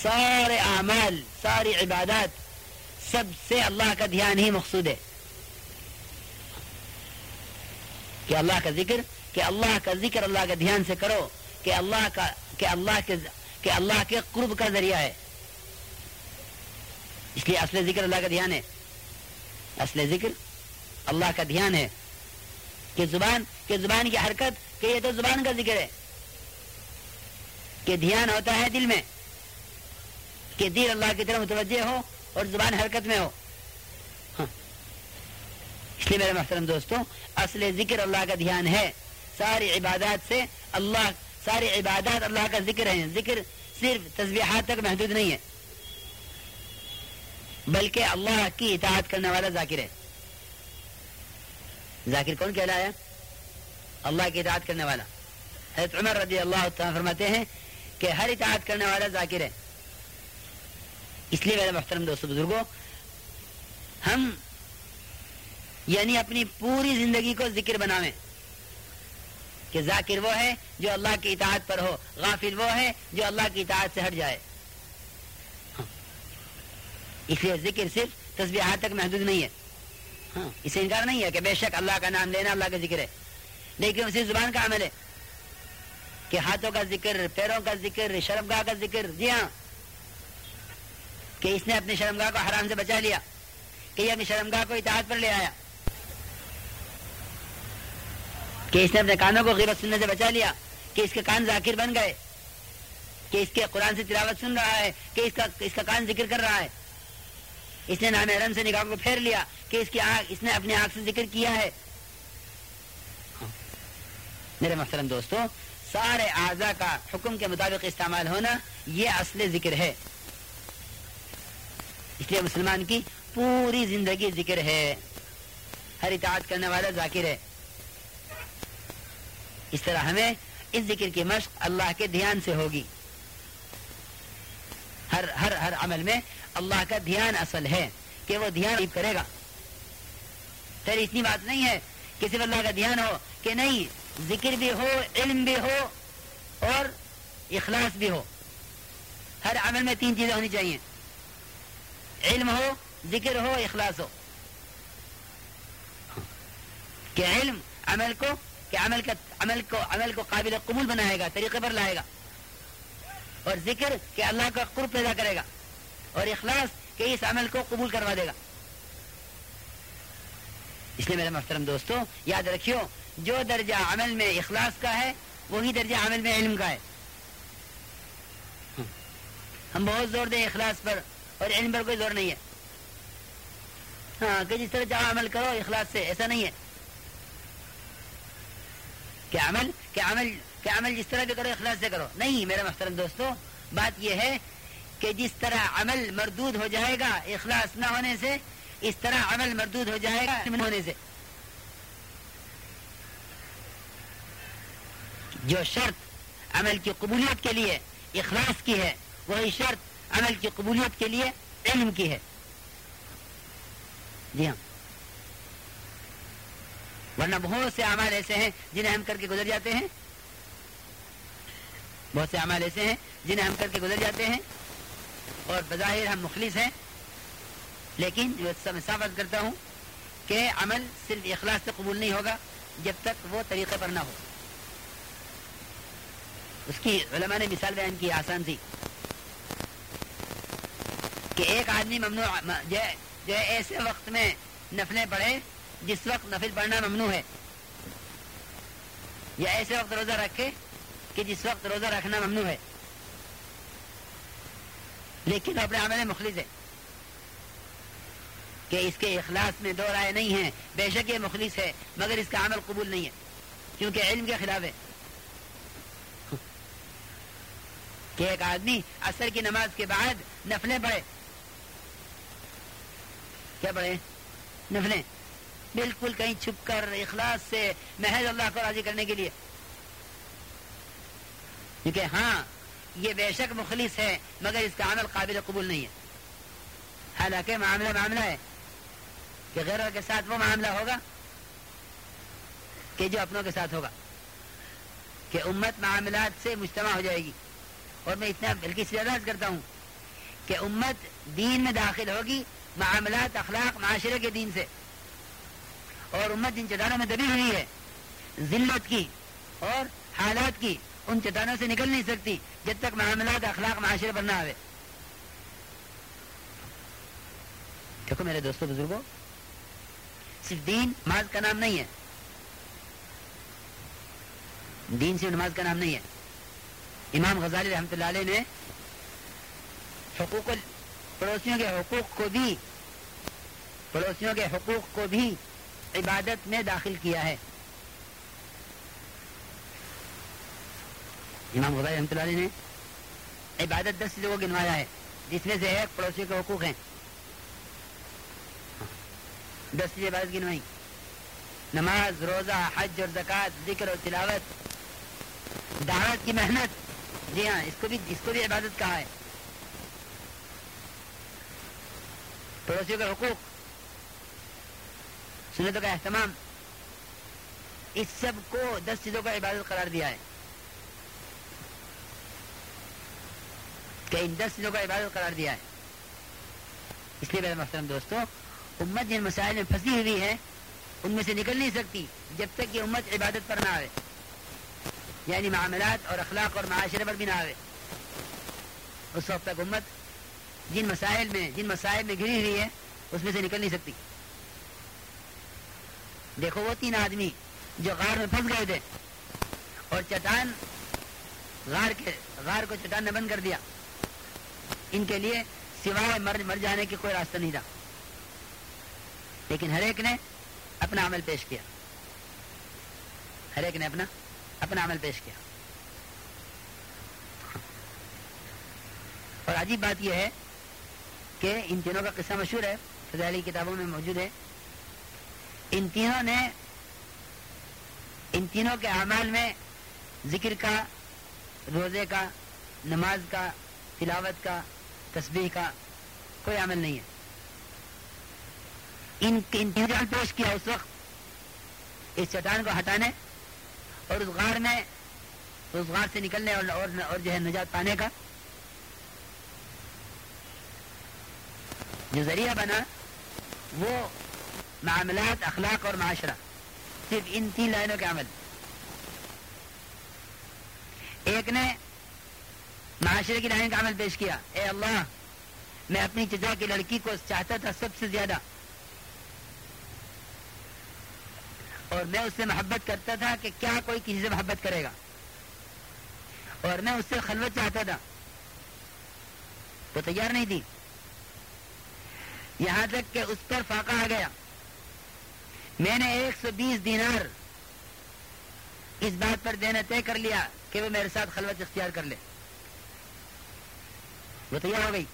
سارے اعمال، ساری عبادات سب سے اللہ کا دھیان ہی مقصود ہے۔ کہ اللہ کا ذکر، کہ اللہ کا ذکر اللہ کے دھیان سے کرو، کہ اللہ کا، کہ اللہ کے، کہ اللہ کے قرب کا ذریعہ ہے۔ اس لیے اصل ذکر اللہ کا دھیان ہے۔ اصل ذکر اللہ کا دھیان ہے۔ کہ زبان کہ زبان کی حرکت، کہ یہ تو زبان کا ذکر ہے۔ کہ دھیان ہوتا ہے دل میں۔ کہ دل اللہ کی طرف متوجہ ہو اور زبان حرکت میں ہو۔ اس لیے میرے محترم دوستوں اصل ذکر اللہ کا دھیان ہے۔ ساری عبادات سے اللہ، ساری عبادات اللہ کا ذکر ہے ذکر صرف تسبیحات تک محدود نہیں ہے۔ بلکہ اللہ کی اطاعت کرنے والا ذاکر ہے۔ ذاکر کون کہلایا؟ اللہ کی اطاعت کرنے والا۔ حضرت عمر رضی اللہ تعالیٰ فرماتے ہیں کہ ہر اطاعت کرنے والا ذاکر ہے۔ اس لیے میرے محترم دوستو بزرگوں ہم یعنی اپنی پوری زندگی کو ذکر بناویں۔ کہ ذاکر وہ ہے جو اللہ کی اطاعت پر ہو، غافل وہ ہے جو اللہ کی اطاعت سے ہٹ جائے۔ اس لیے ذکر صرف تصویرات تک محدود نہیں ہے۔ ہاں اسے انکار نہیں ہے کہ بے شک اللہ کا نام لینا اللہ کا ذکر ہے۔ لیکن اسی زبان کا عمل ہے۔ کہ ہاتھوں کا ذکر، پیروں کا ذکر، شرمگاہ کا ذکر۔ جی ہاں۔ کہ اس نے اپنی شرمگاہ کو حرام سے بچا لیا۔ کہ یہ اپنی شرمگاہ کو اطاعت پر لے آیا۔ کہ اس نے اپنے کانوں کو غیبت سننے سے بچا لیا، کہ اس کے کان ذاکر بن گئے، کہ اس کے قرآن سے تلاوت سن رہا ہے، کہ اس کا اس کا کان ذکر کر رہا ہے۔ اس نے نام رن سے نگاہ کو پھیر لیا کہ اس کی آنکھ، اس نے اپنی آنکھ سے ذکر کیا ہے۔ میرے محترم دوستو، سارے اعضا کا حکم کے مطابق استعمال ہونا یہ اصل ذکر ہے۔ اس لیے مسلمان کی پوری زندگی ذکر ہے۔ ہر اطاعت کرنے والا ذاکر ہے۔ اس طرح ہمیں اس ذکر کی مشق اللہ کے دھیان سے ہوگی۔ ہر ہر ہر عمل میں اللہ کا دھیان اصل ہے کہ وہ دھیان کرے گا۔ پھر اتنی بات نہیں ہے کہ صرف اللہ کا دھیان ہو کہ نہیں، ذکر بھی ہو، علم بھی ہو اور اخلاص بھی ہو۔ ہر عمل میں تین چیزیں ہونی چاہیے۔ علم ہو، ذکر ہو، اخلاص ہو۔ کہ علم عمل کو کہ عمل کا عمل کو عمل کو قابل قبول بنائے گا، طریقے پر لائے گا۔ اور ذکر کہ اللہ کا قرب پیدا کرے گا۔ اور اخلاص کہ اس عمل کو قبول کروا دے گا۔ اس لیے میرے محترم دوستو، یاد رکھیو، جو درجہ عمل میں اخلاص کا ہے، وہی درجہ عمل میں علم کا ہے۔ ہم بہت زور دیں اخلاص پر، اور علم پر کوئی زور نہیں ہے۔ ہاں کہ جس طرح چاہو عمل کرو، اخلاص سے، ایسا نہیں ہے۔ کہ عمل کہ عمل کہ عمل جس طرح بھی کرو، اخلاص سے کرو۔ نہیں میرا محترم دوستو، بات یہ ہے کہ جس طرح عمل مردود ہو جائے گا، اخلاص نہ ہونے سے، اس طرح عمل مردود ہو جائے گا ہونے سے۔ جو شرط عمل کی قبولیت کے لیے اخلاص کی ہے، وہی شرط عمل کی قبولیت کے لیے علم کی ہے۔ جی ہاں۔ ورنہ بہت سے اعمال ایسے ہیں جنہیں ہم کر کے گزر جاتے ہیں۔ بہت سے اعمال ایسے ہیں جنہیں ہم کر کے گزر جاتے ہیں۔ اور بظاہر ہم مخلص ہیں۔ لیکن میں ثابت کرتا ہوں کہ عمل صرف اخلاص سے قبول نہیں ہوگا جب تک وہ طریقے پر نہ ہو۔ اس کی علماء نے مثال بیان کی آسان تھی کہ ایک آدمی ممنوع، جو ایسے وقت میں نفلیں پڑھے جس وقت نفل پڑھنا ممنوع ہے۔ یا ایسے وقت روزہ رکھے کہ جس وقت روزہ رکھنا ممنوع ہے۔ لیکن اپنے عمل مخلص ہے۔ کہ اس کے اخلاص میں دو رائے نہیں ہیں، بے شک یہ مخلص ہے، مگر اس کا عمل قبول نہیں ہے، کیونکہ علم کے خلاف ہے۔ کہ ایک آدمی اثر کی نماز کے بعد نفلیں پڑھے۔ کیا پڑھے؟ نفلیں۔ بالکل کہیں چھپ کر اخلاص سے محض اللہ کو راضی کرنے کے لیے۔ کیونکہ ہاں یہ بے شک مخلص ہے، مگر اس کا عمل قابل قبول نہیں ہے۔ حالانکہ معاملہ معاملہ ہے کہ غیروں کے ساتھ وہ معاملہ ہوگا کہ جو اپنوں کے ساتھ ہوگا۔ کہ امت معاملات سے مجتمع ہو جائے گی۔ اور میں اتنا بلکہ اس کرتا ہوں کہ امت دین میں داخل ہوگی معاملات اخلاق معاشرے کے دین سے۔ اور امت جن چٹانوں میں دبی ہوئی ہے، ذلت کی اور حالات کی، ان چٹانوں سے نکل نہیں سکتی جب تک معاملات اخلاق معاشرے پر نہ آئے دیکھو میرے دوستوں بزرگوں، صرف دین نماز کا نام نہیں ہے۔ دین صرف نماز کا نام نہیں ہے۔ امام غزالی رحمتہ اللہ علیہ نے حقوق پڑوسیوں کے حقوق کو بھی پڑوسیوں کے حقوق کو بھی عبادت میں داخل کیا ہے۔ امام غزالی رحمۃ اللہ علیہ نے عبادت دس چیزوں کو گنوایا ہے، جس میں سے ایک پڑوسیوں کے حقوق ہیں۔ دس چیزیں عبادت گنوائی نماز، روزہ، حج اور زکوٰۃ، ذکر اور تلاوت۔ دعوت کی محنت۔ جی ہاں اس کو بھی، اس کو بھی عبادت کہا ہے۔ پڑوسیوں کا حقوق۔ سنتوں کا اہتمام۔ اس سب کو دس چیزوں کا عبادت قرار دیا ہے۔ کہ ان دس چیزوں کا عبادت قرار دیا ہے۔ اس لیے میرے محترم دوستوں امت جن مسائل میں پھنسی ہوئی ہے، ان میں سے نکل نہیں سکتی جب تک کہ امت عبادت پر نہ آئے یعنی معاملات اور اخلاق اور معاشرے پر بھی نہ آئے اس وقت تک امت جن مسائل میں، جن مسائل میں گری ہوئی ہے، اس میں سے نکل نہیں سکتی۔ دیکھو وہ تین آدمی جو غار میں پھنس گئے تھے۔ اور چٹان غار کے غار کو چٹان نے بند کر دیا۔ ان کے لیے سوائے مر مر جانے کی کوئی راستہ نہیں تھا۔ لیکن ہر ایک نے اپنا عمل پیش کیا۔ ہر ایک نے اپنا اپنا عمل پیش کیا۔ اور عجیب بات یہ ہے کہ ان تینوں کا قصہ مشہور ہے۔ فضائلی کتابوں میں موجود ہے۔ ان تینوں نے ان تینوں کے اعمال میں ذکر کا روزے کا نماز کا تلاوت کا تسبیح کا کوئی عمل نہیں ہے۔ ان تینوں پیش کیا اس وقت اس چٹان کو ہٹانے اور اس غار میں اس غار سے نکلنے اور, اور, اور جو ہے نجات پانے کا جو ذریعہ بنا وہ معاملات، اخلاق اور معاشرہ۔ صرف ان تین لائنوں کے عمل۔ ایک نے معاشرے کی لائن کا عمل پیش کیا۔ اے اللہ، میں اپنی چچا کی لڑکی کو چاہتا تھا سب سے زیادہ۔ اور میں اس سے محبت کرتا تھا کہ کیا کوئی کسی سے محبت کرے گا۔ اور میں اس سے خلوت چاہتا تھا۔ تو تیار نہیں تھی۔ یہاں تک کہ اس پر فاقہ آ گیا۔ میں نے ایک سو بیس دینار اس بات پر دینا طے کر لیا کہ وہ میرے ساتھ خلوت اختیار کر لے۔ وہ تیار ہو گئی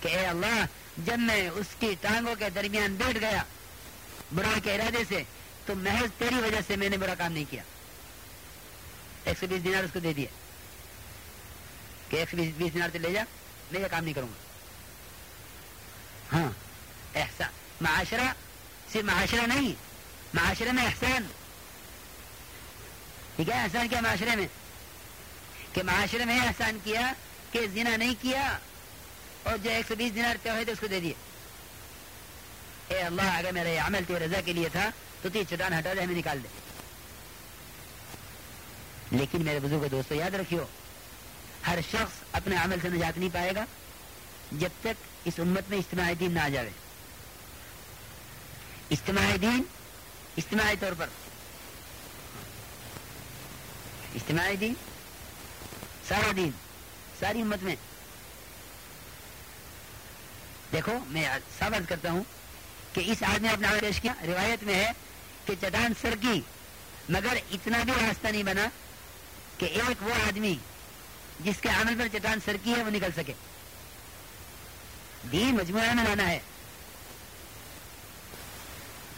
کہ اے اللہ، جب میں اس کی ٹانگوں کے درمیان بیٹھ گیا برا کے ارادے سے، تو محض تیری وجہ سے میں نے برا کام نہیں کیا۔ ایک سو بیس دینار اس کو دے دیا کہ ایک سو بیس بیس دینار سے لے جا، میں یہ کام نہیں کروں گا۔ ہاں احسان، معاشرہ صرف معاشرہ نہیں، معاشرے میں احسان۔ ٹھیک ہے احسان کیا معاشرے میں؟ کہ معاشرے میں احسان کیا کہ زنا نہیں کیا اور جو ایک سو بیس دنار پہ ہوئے تھے اس کو دے دیے۔ اے اللہ، اگر میرا یہ عمل تیرے رضا کے لیے تھا تو تی چٹان ہٹا دے، ہمیں نکال دے۔ لیکن میرے بزرگ دوستو، یاد رکھیو، ہر شخص اپنے عمل سے نجات نہیں پائے گا جب تک اس امت میں اجتماعی دین نہ آ جائے اجتماعی دین، اجتماعی طور پر۔ اجتماعی دین سارا دین، ساری امت میں۔ دیکھو، میں ثابت کرتا ہوں کہ اس آدمی نے اپنا پیش کیا، روایت میں ہے کہ چٹان سر کی مگر اتنا بھی راستہ نہیں بنا کہ ایک وہ آدمی جس کے عمل پر چٹان سر کی ہے، وہ نکل سکے۔ دین مجموعہ میں لانا ہے۔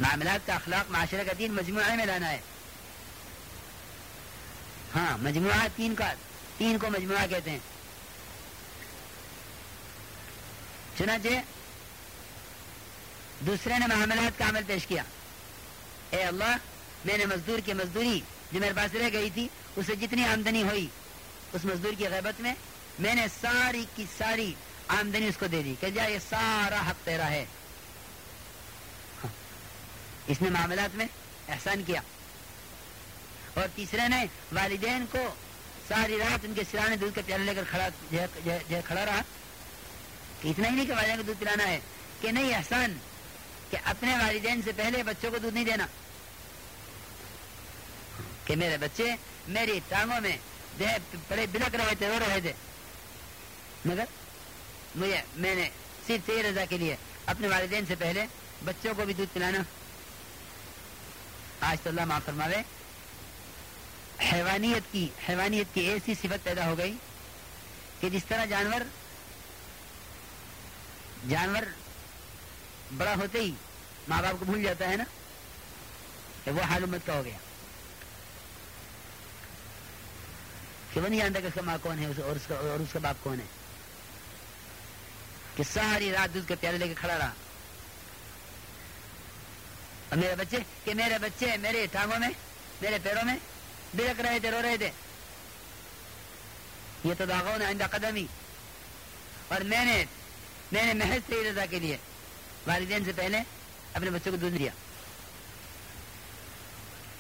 معاملات کا اخلاق معاشرے کا دین مجموعہ میں لانا ہے۔ ہاں مجموعہ تین کا، تین کو مجموعہ کہتے ہیں۔ چنانچہ دوسرے نے معاملات کا عمل پیش کیا۔ اے اللہ، میں نے مزدور کی مزدوری جو میرے پاس رہ گئی تھی، اسے جتنی آمدنی ہوئی، اس مزدور کی غیبت میں میں نے ساری کی ساری آمدنی اس کو دے دی۔ کہ جا، یہ سارا حق تیرا ہے۔ اس نے معاملات میں احسان کیا۔ اور تیسرے نے والدین کو ساری رات ان کے سرانے دودھ کے پیالے لے کر کھڑا کھڑا رہا۔ کہ اتنا ہی نہیں کہ والدین کو دودھ پلانا ہے کہ نہیں، احسان، کہ اپنے والدین سے پہلے بچوں کو دودھ نہیں دینا۔ کہ میرے بچے میری ٹانگوں میں بڑے بلک رہے تھے، رو رہے تھے۔ مگر مجھے میں نے صرف تیری رضا کے لیے اپنے والدین سے پہلے بچوں کو بھی دودھ پلانا آج تو اللہ معاف فرماوے حیوانیت کی حیوانیت کی ایسی صفت پیدا ہو گئی کہ جس طرح جانور جانور بڑا ہوتے ہی ماں باپ کو بھول جاتا ہے نا کہ وہ حال امت کا ہو گیا۔ کہ وہ نہیں جانتا کہ اس کا ماں کون ہے اور اس کا اور اس کا باپ کون ہے؟ کہ ساری رات دودھ کے پیارے لے کے کھڑا رہا۔ اور میرے بچے، کہ میرے بچے میرے ٹانگوں میں، میرے پیروں میں بلک رہے تھے، رو رہے تھے۔ یہ تو داغوں نے آئندہ قدم ہی۔ اور میں نے میں نے محض سے رضا کے لیے والدین سے پہلے اپنے بچوں کو دودھ دیا۔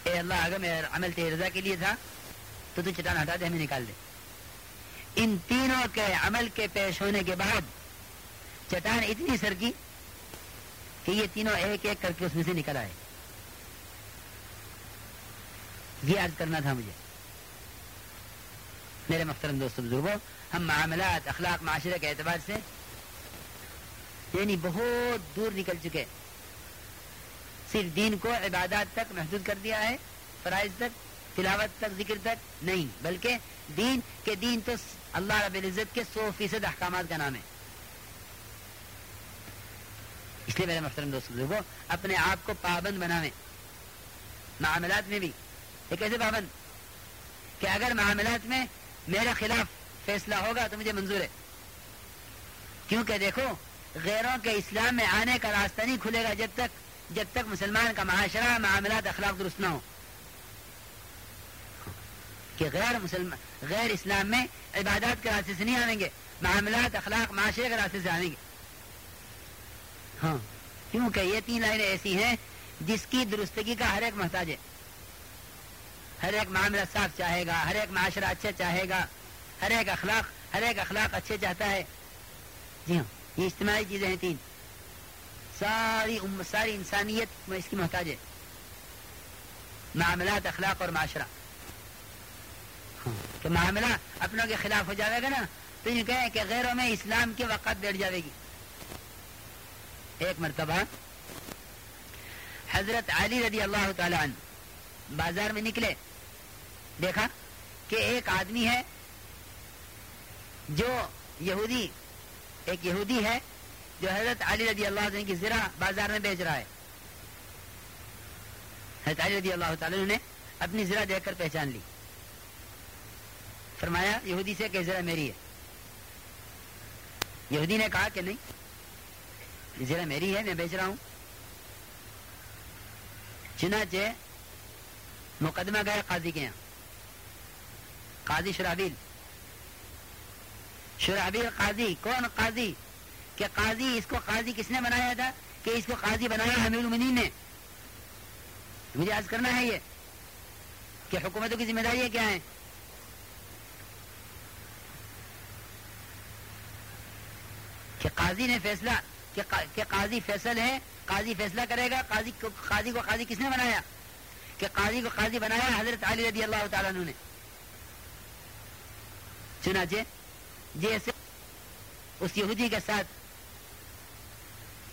اے اللہ، اگر میں عمل تیری رضا کے لیے تھا، تو تو چٹان ہٹا دے، ہمیں نکال دے۔ ان تینوں کے عمل کے پیش ہونے کے بعد چٹان اتنی سر کی کہ یہ تینوں ایک ایک کر کے اس میں سے نکل آئے۔ یہ آج کرنا تھا مجھے۔ میرے محترم دوست بزرگوں، ہم معاملات، اخلاق، معاشرے کے اعتبار سے یعنی بہت دور نکل چکے صرف دین کو عبادات تک محدود کر دیا ہے، فرائض تک، تلاوت تک، ذکر تک نہیں، بلکہ دین کے دین تو اللہ رب العزت کے سو فیصد احکامات کا نام ہے۔ اس لیے میرے محترم دوست بزرگوں اپنے آپ کو پابند بناویں۔ معاملات میں بھی۔ یہ کیسے پابند؟ کہ اگر معاملات میں میرے خلاف فیصلہ ہوگا تو مجھے منظور ہے۔ کیونکہ دیکھو، غیروں کے اسلام میں آنے کا راستہ نہیں کھلے گا جب تک جب تک مسلمان کا معاشرہ معاملات اخلاق درست نہ ہو۔ کہ غیر مسلمان غیر اسلام میں عبادات کے راستے سے نہیں آئیں گے، معاملات اخلاق معاشرے کے راستے سے آئیں گے۔ ہاں۔ کیونکہ یہ تین لائنیں ایسی ہیں جس کی درستگی کا ہر ایک محتاج ہے۔ ہر ایک معاملہ صاف چاہے گا ہر ایک معاشرہ اچھا چاہے گا ہر ایک اخلاق ہر ایک اخلاق اچھے چاہتا ہے۔ جی ہاں یہ اجتماعی چیزیں ہیں تین۔ ساری ام ساری انسانیت میں اس کی محتاج ہے۔ معاملات اخلاق اور معاشرہ۔ ہاں، کہ معاملہ اپنوں کے خلاف ہو جائے گا نا تو یہ کہیں کہ غیروں میں اسلام کے وقت بیٹھ جائے گی۔ ایک مرتبہ حضرت علی رضی اللہ تعالی عنہ بازار میں نکلے۔ دیکھا کہ ایک آدمی ہے جو یہودی، ایک یہودی ہے جو حضرت علی رضی اللہ عنہ کی زرا بازار میں بیچ رہا ہے۔ حضرت علی رضی اللہ تعالی نے اپنی زرا دیکھ کر پہچان لی۔ فرمایا، یہودی سے کہ زرا میری ہے۔ یہودی نے کہا کہ نہیں زرا میری ہے میں بیچ رہا ہوں چنانچہ مقدمہ گیا قاضی کے یہاں قاضی شرابیل شرابیل قاضی کون قاضی کہ قاضی اس کو قاضی کس نے بنایا تھا کہ اس کو قاضی بنایا حمیر المنین نے مجھے آج کرنا ہے یہ کہ حکومتوں کی ذمہ داری کیا ہے کہ قاضی نے فیصلہ کہ قاضی فیصل ہے قاضی فیصلہ کرے گا، قاضی قاضی کو قاضی کس نے بنایا؟ کہ قاضی کو قاضی بنایا حضرت علی رضی اللہ تعالیٰ نے۔ چنانچہ، جیسے اس یہودی کے ساتھ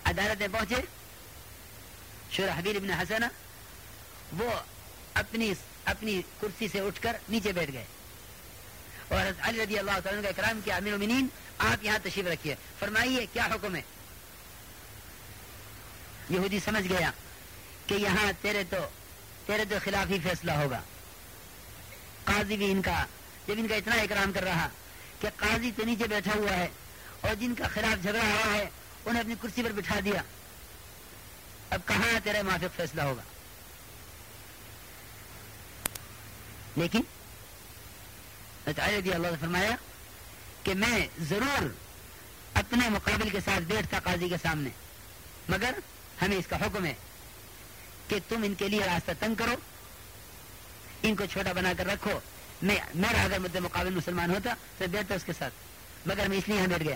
عدالت میں پہنچے شور حبیر ابن حسن وہ اپنی اپنی کرسی سے اٹھ کر نیچے بیٹھ گئے۔ اور علی رضی اللہ تعالیٰ کا اکرام کیا، امیر المنین آپ یہاں تشریف رکھیے۔ فرمائیے، کیا حکم ہے؟ یہودی سمجھ گیا کہ یہاں تیرے تو تیرے تو خلاف ہی فیصلہ ہوگا۔ قاضی بھی ان کا، جب ان کا اتنا اکرام کر رہا کہ قاضی تو نیچے بیٹھا ہوا ہے اور جن کا خلاف جھگڑا ہوا ہے، انہیں اپنی کرسی پر بٹھا دیا۔ اب کہاں تیرے موافق فیصلہ ہوگا؟ لیکن اللہ نے فرمایا کہ میں ضرور اپنے مقابل کے ساتھ بیٹھتا قاضی کے سامنے، مگر ہمیں اس کا حکم ہے کہ تم ان کے لیے راستہ تنگ کرو، ان کو چھوٹا بنا کر رکھو۔ میں میرا اگر مدد مقابل مسلمان ہوتا تو بیٹھتا اس کے ساتھ، مگر میں اس لیے یہاں بیٹھ گیا۔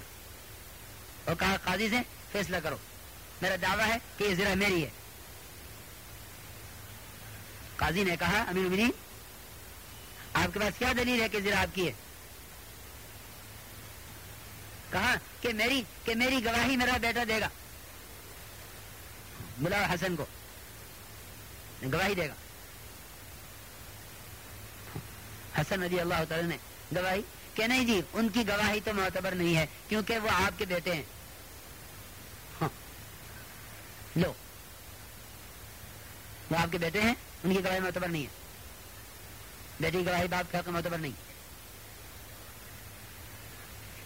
اور کہا، قاضی سے فیصلہ کرو۔ میرا دعویٰ ہے کہ یہ ذرا میری ہے۔ قاضی نے کہا، امیر امین آپ کے پاس کیا دلیل ہے کہ ذرا آپ کی ہے؟ کہا کہ میری کہ میری گواہی میرا بیٹا دے گا۔ بلاؤ حسن کو۔ گواہی دے گا۔ حسن رضی اللہ تعالی نے گواہی کہ نہیں جی ان کی گواہی تو معتبر نہیں ہے، کیونکہ وہ آپ کے بیٹے ہیں۔ ہاں۔ لو۔ وہ آپ کے بیٹے ہیں، ان کی گواہی معتبر نہیں ہے۔ بیٹی کی گواہی باپ کا معتبر نہیں۔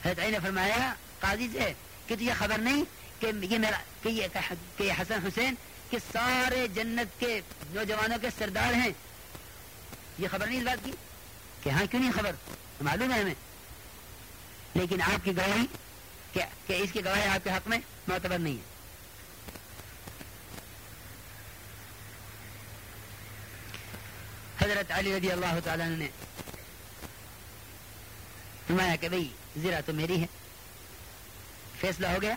حضرت علی نے فرمایا، قاضی سے کہ تجھے خبر نہیں کہ یہ میرا کہ یہ کہ یہ حسن حسین کہ سارے جنت کے نوجوانوں کے سردار ہیں۔ یہ خبر نہیں اس بات کی؟ کہ ہاں کیوں نہیں خبر؟ معلوم ہے ہمیں۔ لیکن آپ کی گواہی کہ اس کی گواہی آپ کے حق میں معتبر نہیں ہے۔ حضرت علی رضی اللہ تعالیٰ نے فرمایا کہ بھائی، زیرہ تو میری ہے۔ فیصلہ ہو گیا۔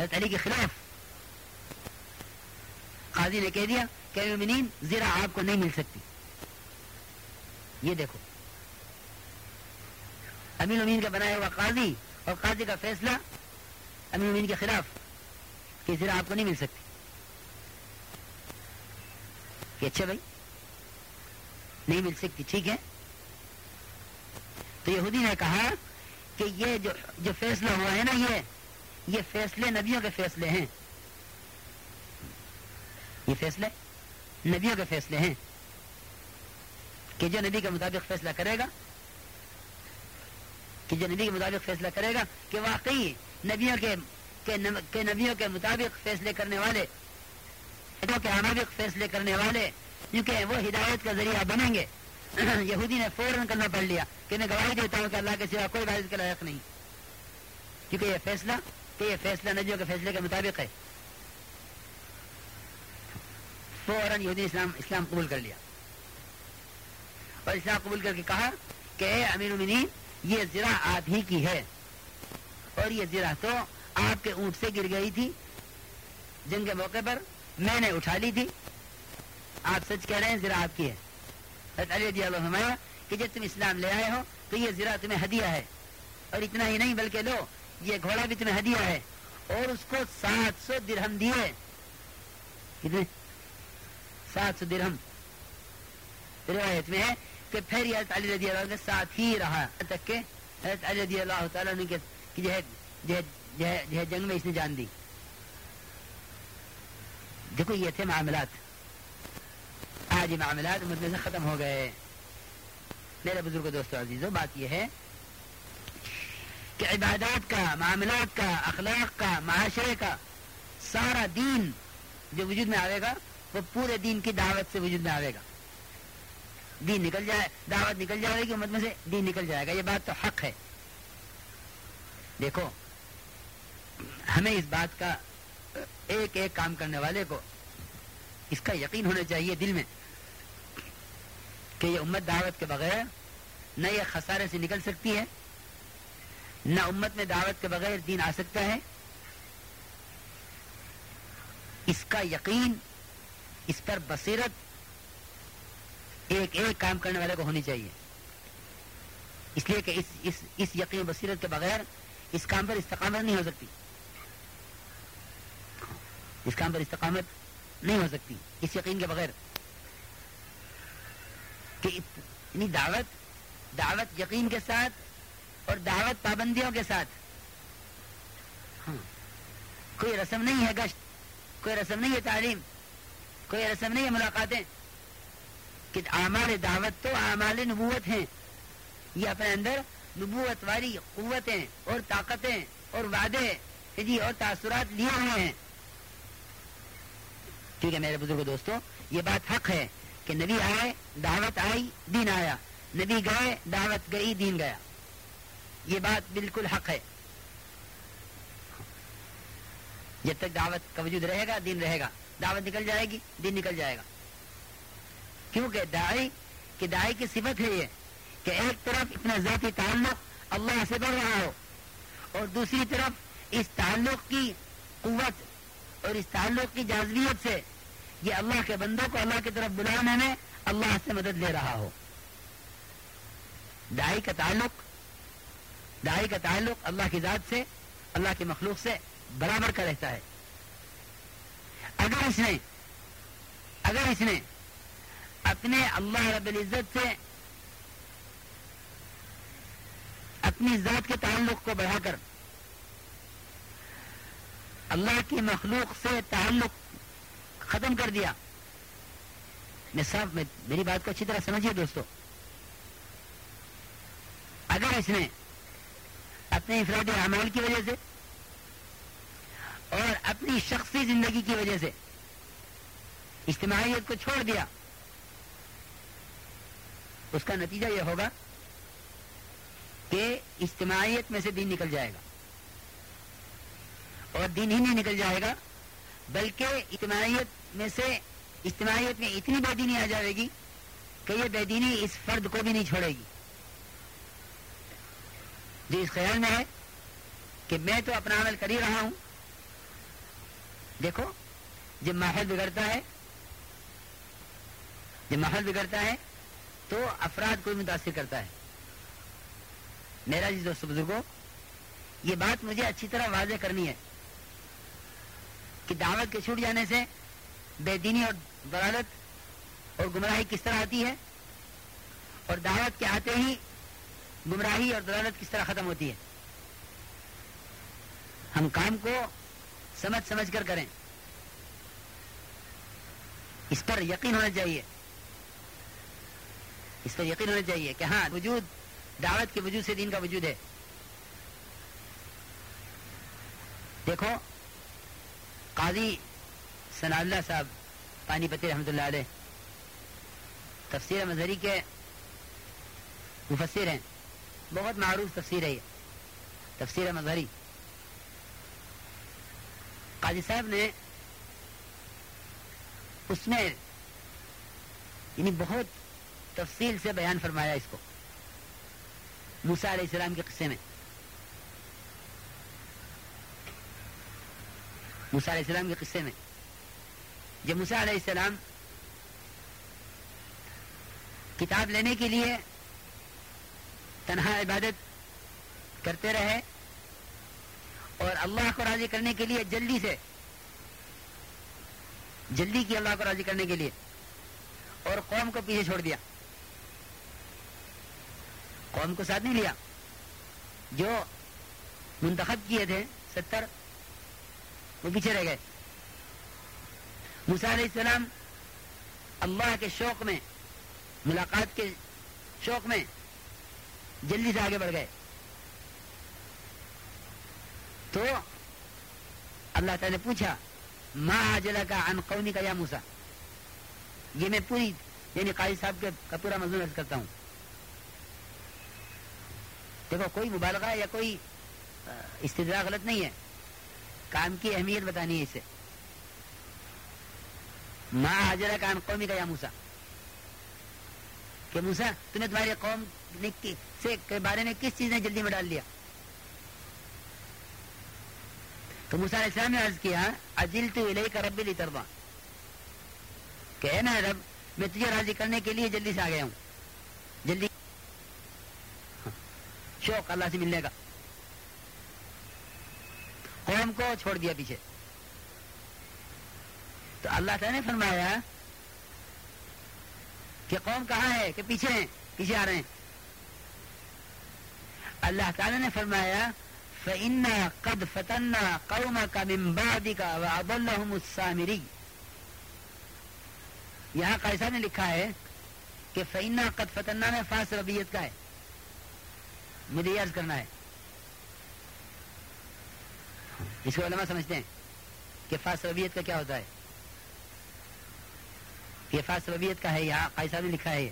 حضرت علی کے خلاف۔ قاضی نے کہہ دیا کہ امین زیرہ آپ کو نہیں مل سکتی۔ یہ دیکھو۔ امین امین کا بنایا ہوا قاضی اور قاضی کا فیصلہ امین امین کے خلاف کہ زیرہ آپ کو نہیں مل سکتی۔ کہ اچھا بھائی، نہیں مل سکتی، ٹھیک ہے۔ تو یہودی نے کہا کہ یہ جو جو فیصلہ ہوا ہے نا یہ یہ فیصلے نبیوں کے فیصلے ہیں۔ یہ فیصلے نبیوں کے فیصلے ہیں کہ جو نبی کے مطابق فیصلہ کرے گا، کہ جو نبی کے مطابق فیصلہ کرے گا کہ واقعی نبیوں کے نبیوں کے مطابق فیصلے کرنے والے کے مطابق فیصلے کرنے والے، کیونکہ وہ ہدایت کا ذریعہ بنیں گے۔ یہودی نے فوراً کرنا پڑ لیا کہ میں گواہی دیتا ہوں کہ اللہ کے سوا کوئی عبادت کا لائق نہیں۔ کیونکہ یہ فیصلہ کہ یہ فیصلہ نبیوں کے فیصلے کے مطابق ہے۔ فوراً یہودی اسلام اسلام قبول کر لیا۔ اور اسلام قبول کر کے کہا کہ اے امیر امین یہ زرا آپ ہی کی ہے۔ اور یہ زرا تو آپ کے اونٹ سے گر گئی تھی۔ جنگ کے موقع پر میں نے اٹھا لی تھی۔ آپ سچ کہہ رہے ہیں زرا آپ کی ہے۔ علی رضی اللہ عنہ کہ جب تم اسلام لے آئے ہو تو یہ زرا تمہیں ہدیہ ہے۔ اور اتنا ہی نہیں، بلکہ لو یہ گھوڑا بھی تمہیں ہدیہ ہے اور اس کو سات سو درہم دیے۔ کتنے؟ سات سو درہم۔ روایت میں ہے کہ پھر یہ علی رضی اللہ کے ساتھ ہی رہا تک کہ حضرت علی رضی اللہ تعالیٰ نے کہ جو ہے جو ہے جنگ میں اس نے جان دی۔ دیکھو یہ تھے معاملات۔ آج یہ معاملات مدنے سے ختم ہو گئے۔ میرے بزرگ دوستوں عزیزوں بات یہ ہے کہ عبادات کا، معاملات کا، اخلاق کا، معاشرے کا، سارا دین جو وجود میں آئے گا، وہ پورے دین کی دعوت سے وجود میں آئے گا۔ دین نکل جائے، دعوت نکل جائے گی امت میں سے دین نکل جائے گا۔ یہ بات تو حق ہے۔ دیکھو، ہمیں اس بات کا ایک ایک کام کرنے والے کو اس کا یقین ہونا چاہیے دل میں کہ یہ امت دعوت کے بغیر نہ یہ خسارے سے نکل سکتی ہے۔ نہ امت میں دعوت کے بغیر دین آ سکتا ہے۔ اس کا یقین اس پر بصیرت ایک ایک کام کرنے والے کو ہونی چاہیے۔ اس لیے کہ اس اس, اس یقین بصیرت کے بغیر اس کام پر استقامت نہیں ہو سکتی۔ اس کام پر استقامت نہیں ہو سکتی۔ اس یقین کے بغیر۔ کہ دعوت دعوت یقین کے ساتھ اور دعوت پابندیوں کے ساتھ۔ ہاں۔ کوئی رسم نہیں ہے گشت، کوئی رسم نہیں ہے تعلیم، کوئی رسم نہیں ہے ملاقاتیں۔ کہ اعمال دعوت تو اعمال نبوت ہیں۔ یہ اپنے اندر نبوت والی قوتیں اور طاقتیں اور وعدے جی اور تاثرات لیے ہوئے ہیں۔ ٹھیک ہے میرے بزرگ دوستوں یہ بات حق ہے کہ نبی آئے، دعوت آئی، دین آیا۔ نبی گئے، دعوت گئی، دین گیا۔ یہ بات بالکل حق ہے۔ جب تک دعوت کا وجود رہے گا، دین رہے گا۔ دعوت نکل جائے گی، دین نکل جائے گا۔ کیونکہ دائی کہ دائی کی صفت ہے یہ کہ ایک طرف اتنا ذاتی تعلق اللہ سے بڑھ رہا ہو اور دوسری طرف اس تعلق کی قوت اور اس تعلق کی جازویت سے یہ اللہ کے بندوں کو اللہ کی طرف بلانے میں اللہ سے مدد لے رہا ہو۔ دائی کا تعلق دائی کا تعلق اللہ کی ذات سے، اللہ کی مخلوق سے برابر کا رہتا ہے۔ اگر اس نے، اگر اس نے اپنے اللہ رب العزت سے اپنی ذات کے تعلق کو بڑھا کر، اللہ کی مخلوق سے تعلق ختم کر دیا میں صاحب میں میری بات کو اچھی طرح سمجھیے دوستو۔ اگر اس نے اپنے افراد اعمال کی وجہ سے اور اپنی شخصی زندگی کی وجہ سے اجتماعیت کو چھوڑ دیا۔ اس کا نتیجہ یہ ہوگا کہ اجتماعیت میں سے دین نکل جائے گا۔ اور دین ہی نہیں نکل جائے گا، بلکہ اجتماعیت میں سے، اجتماعیت میں اتنی بے دینی آ جائے گی کہ یہ بے دینی اس فرد کو بھی نہیں چھوڑے گی۔ جو اس خیال میں ہے کہ میں تو اپنا عمل کر ہی رہا ہوں۔ دیکھو، جب ماحول بگڑتا ہے، جب ماحول بگڑتا ہے، تو افراد کو متاثر کرتا ہے۔ میرا جی دوست بزرگوں، یہ بات مجھے اچھی طرح واضح کرنی ہے کہ دعوت کے چھوٹ جانے سے بے دینی اور دلالت اور گمراہی کس طرح آتی ہے؟ اور دعوت کے آتے ہی گمراہی اور دلالت کس طرح ختم ہوتی ہے؟ ہم کام کو سمجھ سمجھ کر کریں۔ اس پر یقین ہونا چاہیے۔ اس پر یقین ہونا چاہیے کہ ہاں وجود، دعوت کے وجود سے دین کا وجود ہے۔ دیکھو، قاضی ثنا اللہ صاحب، پانی پتی رحمۃ اللہ علیہ، تفسیر مظہری کے مفسر ہیں۔ بہت معروف تفسیر ہے یہ۔ تفسیر مظہری۔ قاضی صاحب نے اس میں یعنی بہت تفصیل سے بیان فرمایا اس کو۔ موسا علیہ السلام کے قصے میں۔ موسا علیہ السلام کے قصے میں۔ جب موسا علیہ السلام کتاب لینے کے لیے تنہا عبادت کرتے رہے اور اللہ کو راضی کرنے کے لیے جلدی سے، جلدی کی اللہ کو راضی کرنے کے لیے اور قوم کو پیچھے چھوڑ دیا۔ قوم کو ساتھ نہیں لیا۔ جو منتخب کیے تھے، ستر، وہ پیچھے رہ گئے۔ علیہ السلام اللہ کے شوق میں، ملاقات کے شوق میں جلدی سے آگے بڑھ گئے۔ تو اللہ تعالی نے پوچھا ماں جلا کا ان قومی کا یا موسا یہ میں پوری یعنی قاری صاحب کا پورا مضمون کرتا ہوں۔ دیکھو، کوئی مبالغہ یا کوئی استدرا غلط نہیں ہے۔ کام کی اہمیت بتانی ہے اسے۔ ماں حاضر کام قومی کا یا موسا کہ موسا تمہیں تمہاری قوم سے کے بارے میں کس چیز نے جلدی میں ڈال دیا؟ تو موسا علیہ السلام نے عرض کیا اجل تو الہی کا رب لی تربا کہ نا رب، میں تجھے راضی کرنے کے لیے جلدی سے آ گیا ہوں۔ جلدی۔ شوق اللہ سے ملنے کا۔ قوم کو چھوڑ دیا پیچھے۔ تو اللہ تعالیٰ نے فرمایا کہ قوم کہاں ہے کہ پیچھے ہیں؟ پیچھے آ رہے ہیں۔ اللہ تعالیٰ نے فرمایا، فَإِنَّا قَدْ فَتَنَّا قَوْمَكَ مِن بَعْدِكَ وَأَضَلَّهُمُ السَّامِرِي۔ یہاں قیسا نے لکھا ہے کہ فَإِنَّا قَدْ فَتَنَّا میں فاس ربیت کا ہے۔ مجھے عرض کرنا ہے۔ اس کو علماء سمجھتے ہیں کہ فاس ربیت کا کیا ہوتا ہے؟ یہ فاس ربیت کا ہے، یہاں قائصہ نے لکھا ہے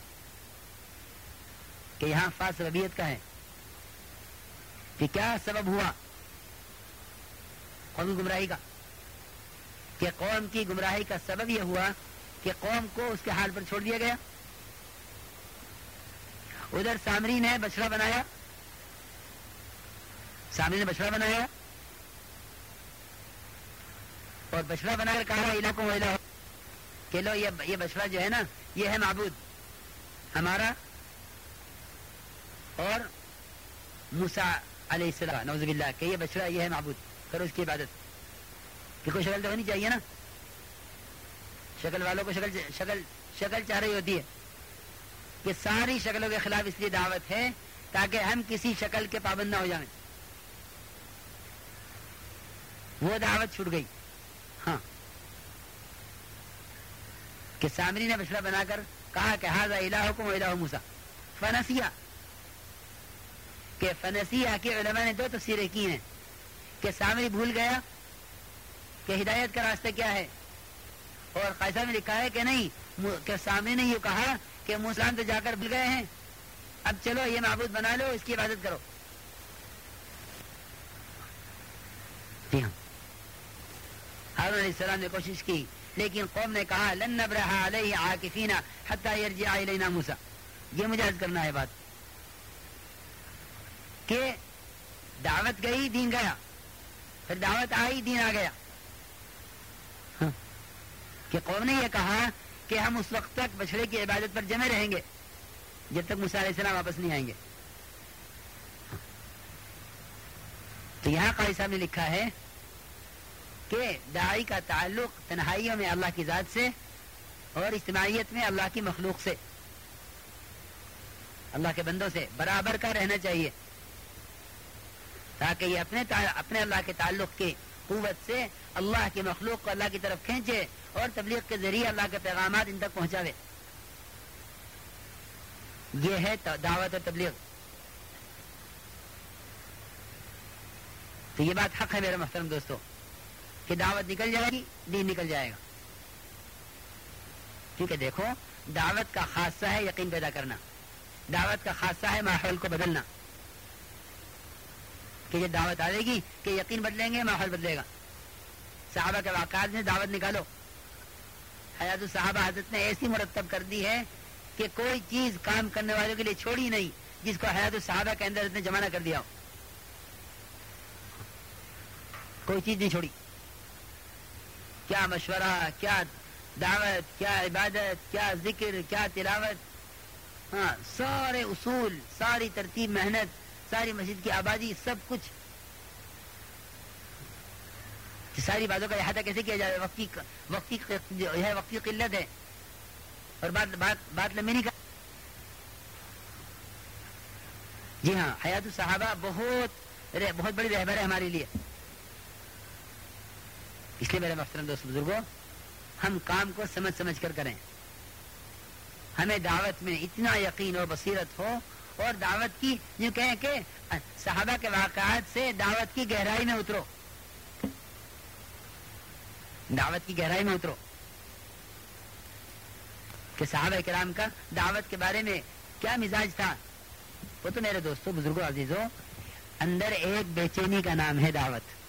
کہ یہاں فاس ربیت کا ہے۔ کہ کیا سبب ہوا قوم گمراہی کا؟ کہ قوم کی گمراہی کا سبب یہ ہوا کہ قوم کو اس کے حال پر چھوڑ دیا گیا۔ ادھر سامری نے بچڑا بنایا۔ سامری نے بچڑا بنایا۔ اور بچڑا بنا کر کہا علاقوں کہ لو، یہ بچڑا جو ہے نا، یہ ہے معبود۔ ہمارا اور موسا علیہ السلام نوزب اللہ کہ یہ بچڑا یہ ہے معبود کرو اس کی عبادت۔ کہ کوئی شکل تو ہونی چاہیے نا۔ شکل والوں کو شکل شکل شکل چاہ رہی ہوتی ہے۔ کہ ساری شکلوں کے خلاف اس لیے دعوت ہے تاکہ ہم کسی شکل کے پابند نہ ہو جائیں۔ وہ دعوت چھوٹ گئی۔ ہاں۔ کہ سامری نے بچڑا بنا کر کہا کہ ہاضا الہ حکم الہ موسا فنسیا کہ فنسیہ کے علماء نے دو تفسیریں کی ہیں۔ کہ سامری بھول گیا کہ ہدایت کا راستہ کیا ہے۔ اور قائصہ میں لکھا ہے کہ نہیں کہ سامنے نے یہ کہا کہ مسلمان تو جا کر بھول گئے ہیں۔ اب چلو، یہ معبود بنا لو، اس کی عبادت کرو۔ جی ہارون علیہ السلام نے کوشش کی۔ لیکن قوم نے کہا، لن نبرہ علیہ عاکفینا حتی یرجع الینا موسیٰ. یہ مجھے عرض کرنا ہے بات کہ دعوت گئی، دین گیا، پھر دعوت آئی، دین آ گیا۔ ہاں، کہ قوم نے یہ کہا کہ ہم اس وقت تک بچڑے کی عبادت پر جمے رہیں گے، جب تک علیہ السلام واپس نہیں آئیں گے۔ تو یہاں قاری صاحب نے لکھا ہے کہ دائی کا تعلق تنہائیوں میں اللہ کی ذات سے اور اجتماعیت میں اللہ کی مخلوق سے۔ اللہ کے بندوں سے برابر کا رہنا چاہیے۔ تاکہ یہ اپنے اپنے اللہ کے تعلق کی قوت سے اللہ کی مخلوق کو اللہ کی طرف کھینچے اور تبلیغ کے ذریعے اللہ کے پیغامات ان تک پہنچاوے۔ یہ ہے دعوت اور تبلیغ۔ تو یہ بات حق ہے میرے محترم دوستو۔ کہ دعوت نکل جائے گی، دین نکل جائے گا۔ کیونکہ دیکھو، دعوت کا خاصہ ہے یقین پیدا کرنا۔ دعوت کا خاصہ ہے ماحول کو بدلنا۔ کہ یہ دعوت آئے گی کہ یقین بدلیں گے، ماحول بدلے گا۔ صحابہ کے واقعات میں دعوت نکالو۔ حیات الصحابہ حضرت نے ایسی مرتب کر دی ہے کہ کوئی چیز کام کرنے والوں کے لیے چھوڑی نہیں، جس کو حیات الصحابہ کے اندر جمع نہ کر دیا ہو۔ کوئی چیز نہیں چھوڑی۔ کیا مشورہ، کیا دعوت، کیا عبادت، کیا ذکر، کیا تلاوت؟ ہاں سارے اصول، ساری ترتیب، محنت، ساری مسجد کی آبادی، سب کچھ۔ ساری باتوں کا احاطہ کیسے کیا جائے؟ وقتی وقتی جو ہے، وقتی قلت ہے۔ اور بات بات بات لمبی نہیں کر جی ہاں حیات الصحابہ بہت بہت بڑی رہبر ہے ہمارے لیے۔ اس لیے میرے محترم دوست بزرگوں، ہم کام کو سمجھ سمجھ کر کریں۔ ہمیں دعوت میں اتنا یقین اور بصیرت ہو اور دعوت کی جو کہیں کہ، صحابہ کے واقعات سے دعوت کی گہرائی میں اترو۔ دعوت کی گہرائی میں اترو۔ کہ صحابہ کرام کا دعوت کے بارے میں کیا مزاج تھا؟ وہ تو میرے دوستوں، بزرگوں، عزیزوں، اندر ایک بے چینی کا نام ہے دعوت۔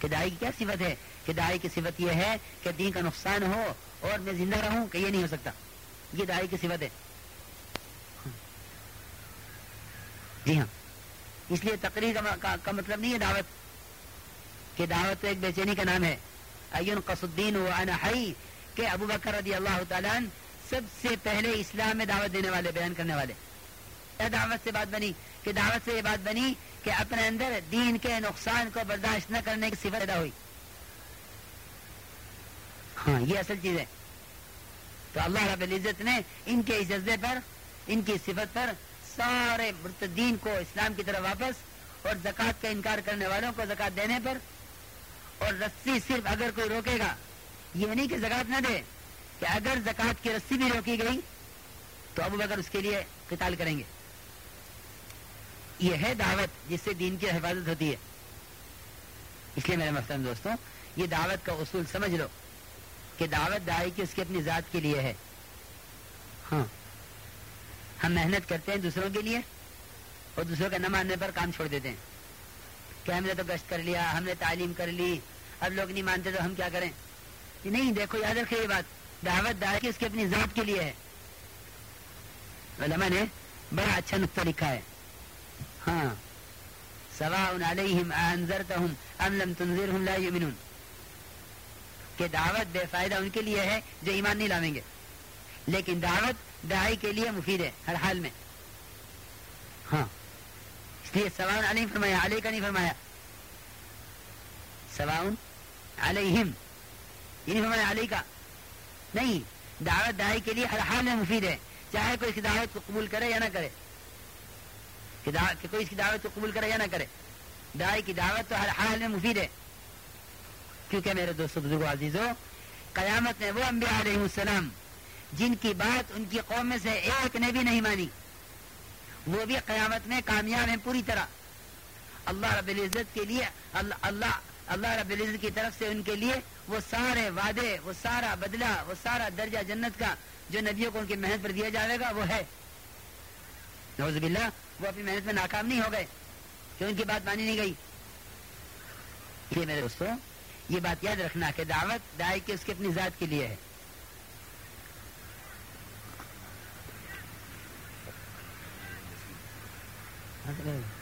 کہ دائی کی کیا صفت ہے؟ کہ دائی کی صفت یہ ہے کہ دین کا نقصان ہو اور میں زندہ رہوں کہ یہ نہیں ہو سکتا۔ یہ دائی کی صفت ہے۔ جی ہاں۔ اس لیے تقریر کا مطلب نہیں ہے دعوت، کہ دعوت ایک بے چینی کا نام ہے۔ ایون قصدین و حی، کہ ابو بکر رضی اللہ تعالیٰ سب سے پہلے اسلام میں دعوت دینے والے، بیان کرنے والے۔ دعوت سے بات بنی؟ کہ دعوت سے یہ بات بنی کہ اپنے اندر دین کے نقصان کو برداشت نہ کرنے کی صفت پیدا ہوئی۔ ہاں یہ اصل چیز ہے۔ تو اللہ رب العزت نے ان کے اس جذبے پر، ان کی صفت پر سارے مرتدین کو اسلام کی طرف واپس اور زکوٰۃ کا انکار کرنے والوں کو زکوٰۃ دینے پر۔ اور رسی صرف اگر کوئی روکے گا، یہ نہیں کہ زکوٰۃ نہ دے، کہ اگر زکوٰۃ کی رسی بھی روکی گئی تو ابو بکر اس کے لیے قتال کریں گے۔ یہ ہے دعوت جس سے دین کی حفاظت ہوتی ہے۔ اس لیے میرے محترم دوستوں، یہ دعوت کا اصول سمجھ لو کہ دعوت دائی کی اس کی اپنی ذات کے لیے ہے۔ ہاں۔ ہم محنت کرتے ہیں دوسروں کے لیے اور دوسروں کا نہ ماننے پر کام چھوڑ دیتے ہیں۔ کہ ہم نے تو گشت کر لیا، ہم نے تعلیم کر لی، اب لوگ نہیں مانتے تو ہم کیا کریں؟ کہ نہیں، دیکھو، یاد رکھے یہ بات۔ دعوت دار کی اس کی اپنی ذات کے لیے ہے۔ علماء نے بڑا اچھا نقطہ لکھا ہے۔ ہاں۔ سوا علیہم انذرتہم ام لم تنذرہم لا یؤمنون۔ کہ دعوت بے فائدہ ان کے لیے ہے جو ایمان نہیں لاویں گے۔ لیکن دعوت دہائی کے لیے مفید ہے ہر حال میں۔ ہاں۔ اس لیے سوان علی فرمایا علی کا نہیں فرمایا۔ سواؤن علیہم۔ یہ نہیں فرمایا علی کا۔ نہیں، دعوت دہائی کے لیے ہر حال میں مفید ہے۔ چاہے کوئی اس دعوت کو قبول کرے یا نہ کرے۔ کہ کوئی اس کی دعوت کو قبول کرے یا نہ کرے. دہائی کی دعوت تو ہر حال میں مفید ہے. کیونکہ میرے دوستوں بزرگ عزیزوں قیامت میں وہ انبیاء علیہ السلام، جن کی بات ان کی قوم میں سے ایک نے بھی نہیں مانی، وہ بھی قیامت میں کامیاب ہیں پوری طرح. اللہ رب العزت کے لیے، اللہ اللہ اللہ رب العزت کی طرف سے ان کے لیے وہ سارے وعدے، وہ سارا بدلہ، وہ سارا درجہ جنت کا جو نبیوں کو ان کی محنت پر دیا جائے گا، وہ ہے. نوز باللہ وہ اپنی محنت میں ناکام نہیں ہو گئے کیوں ان کی بات مانی نہیں گئی۔ یہ میرے دوستوں، یہ بات یاد رکھنا کہ دعوت دائی کی اس کی اپنی ذات کے لیے ہے۔ ہاں،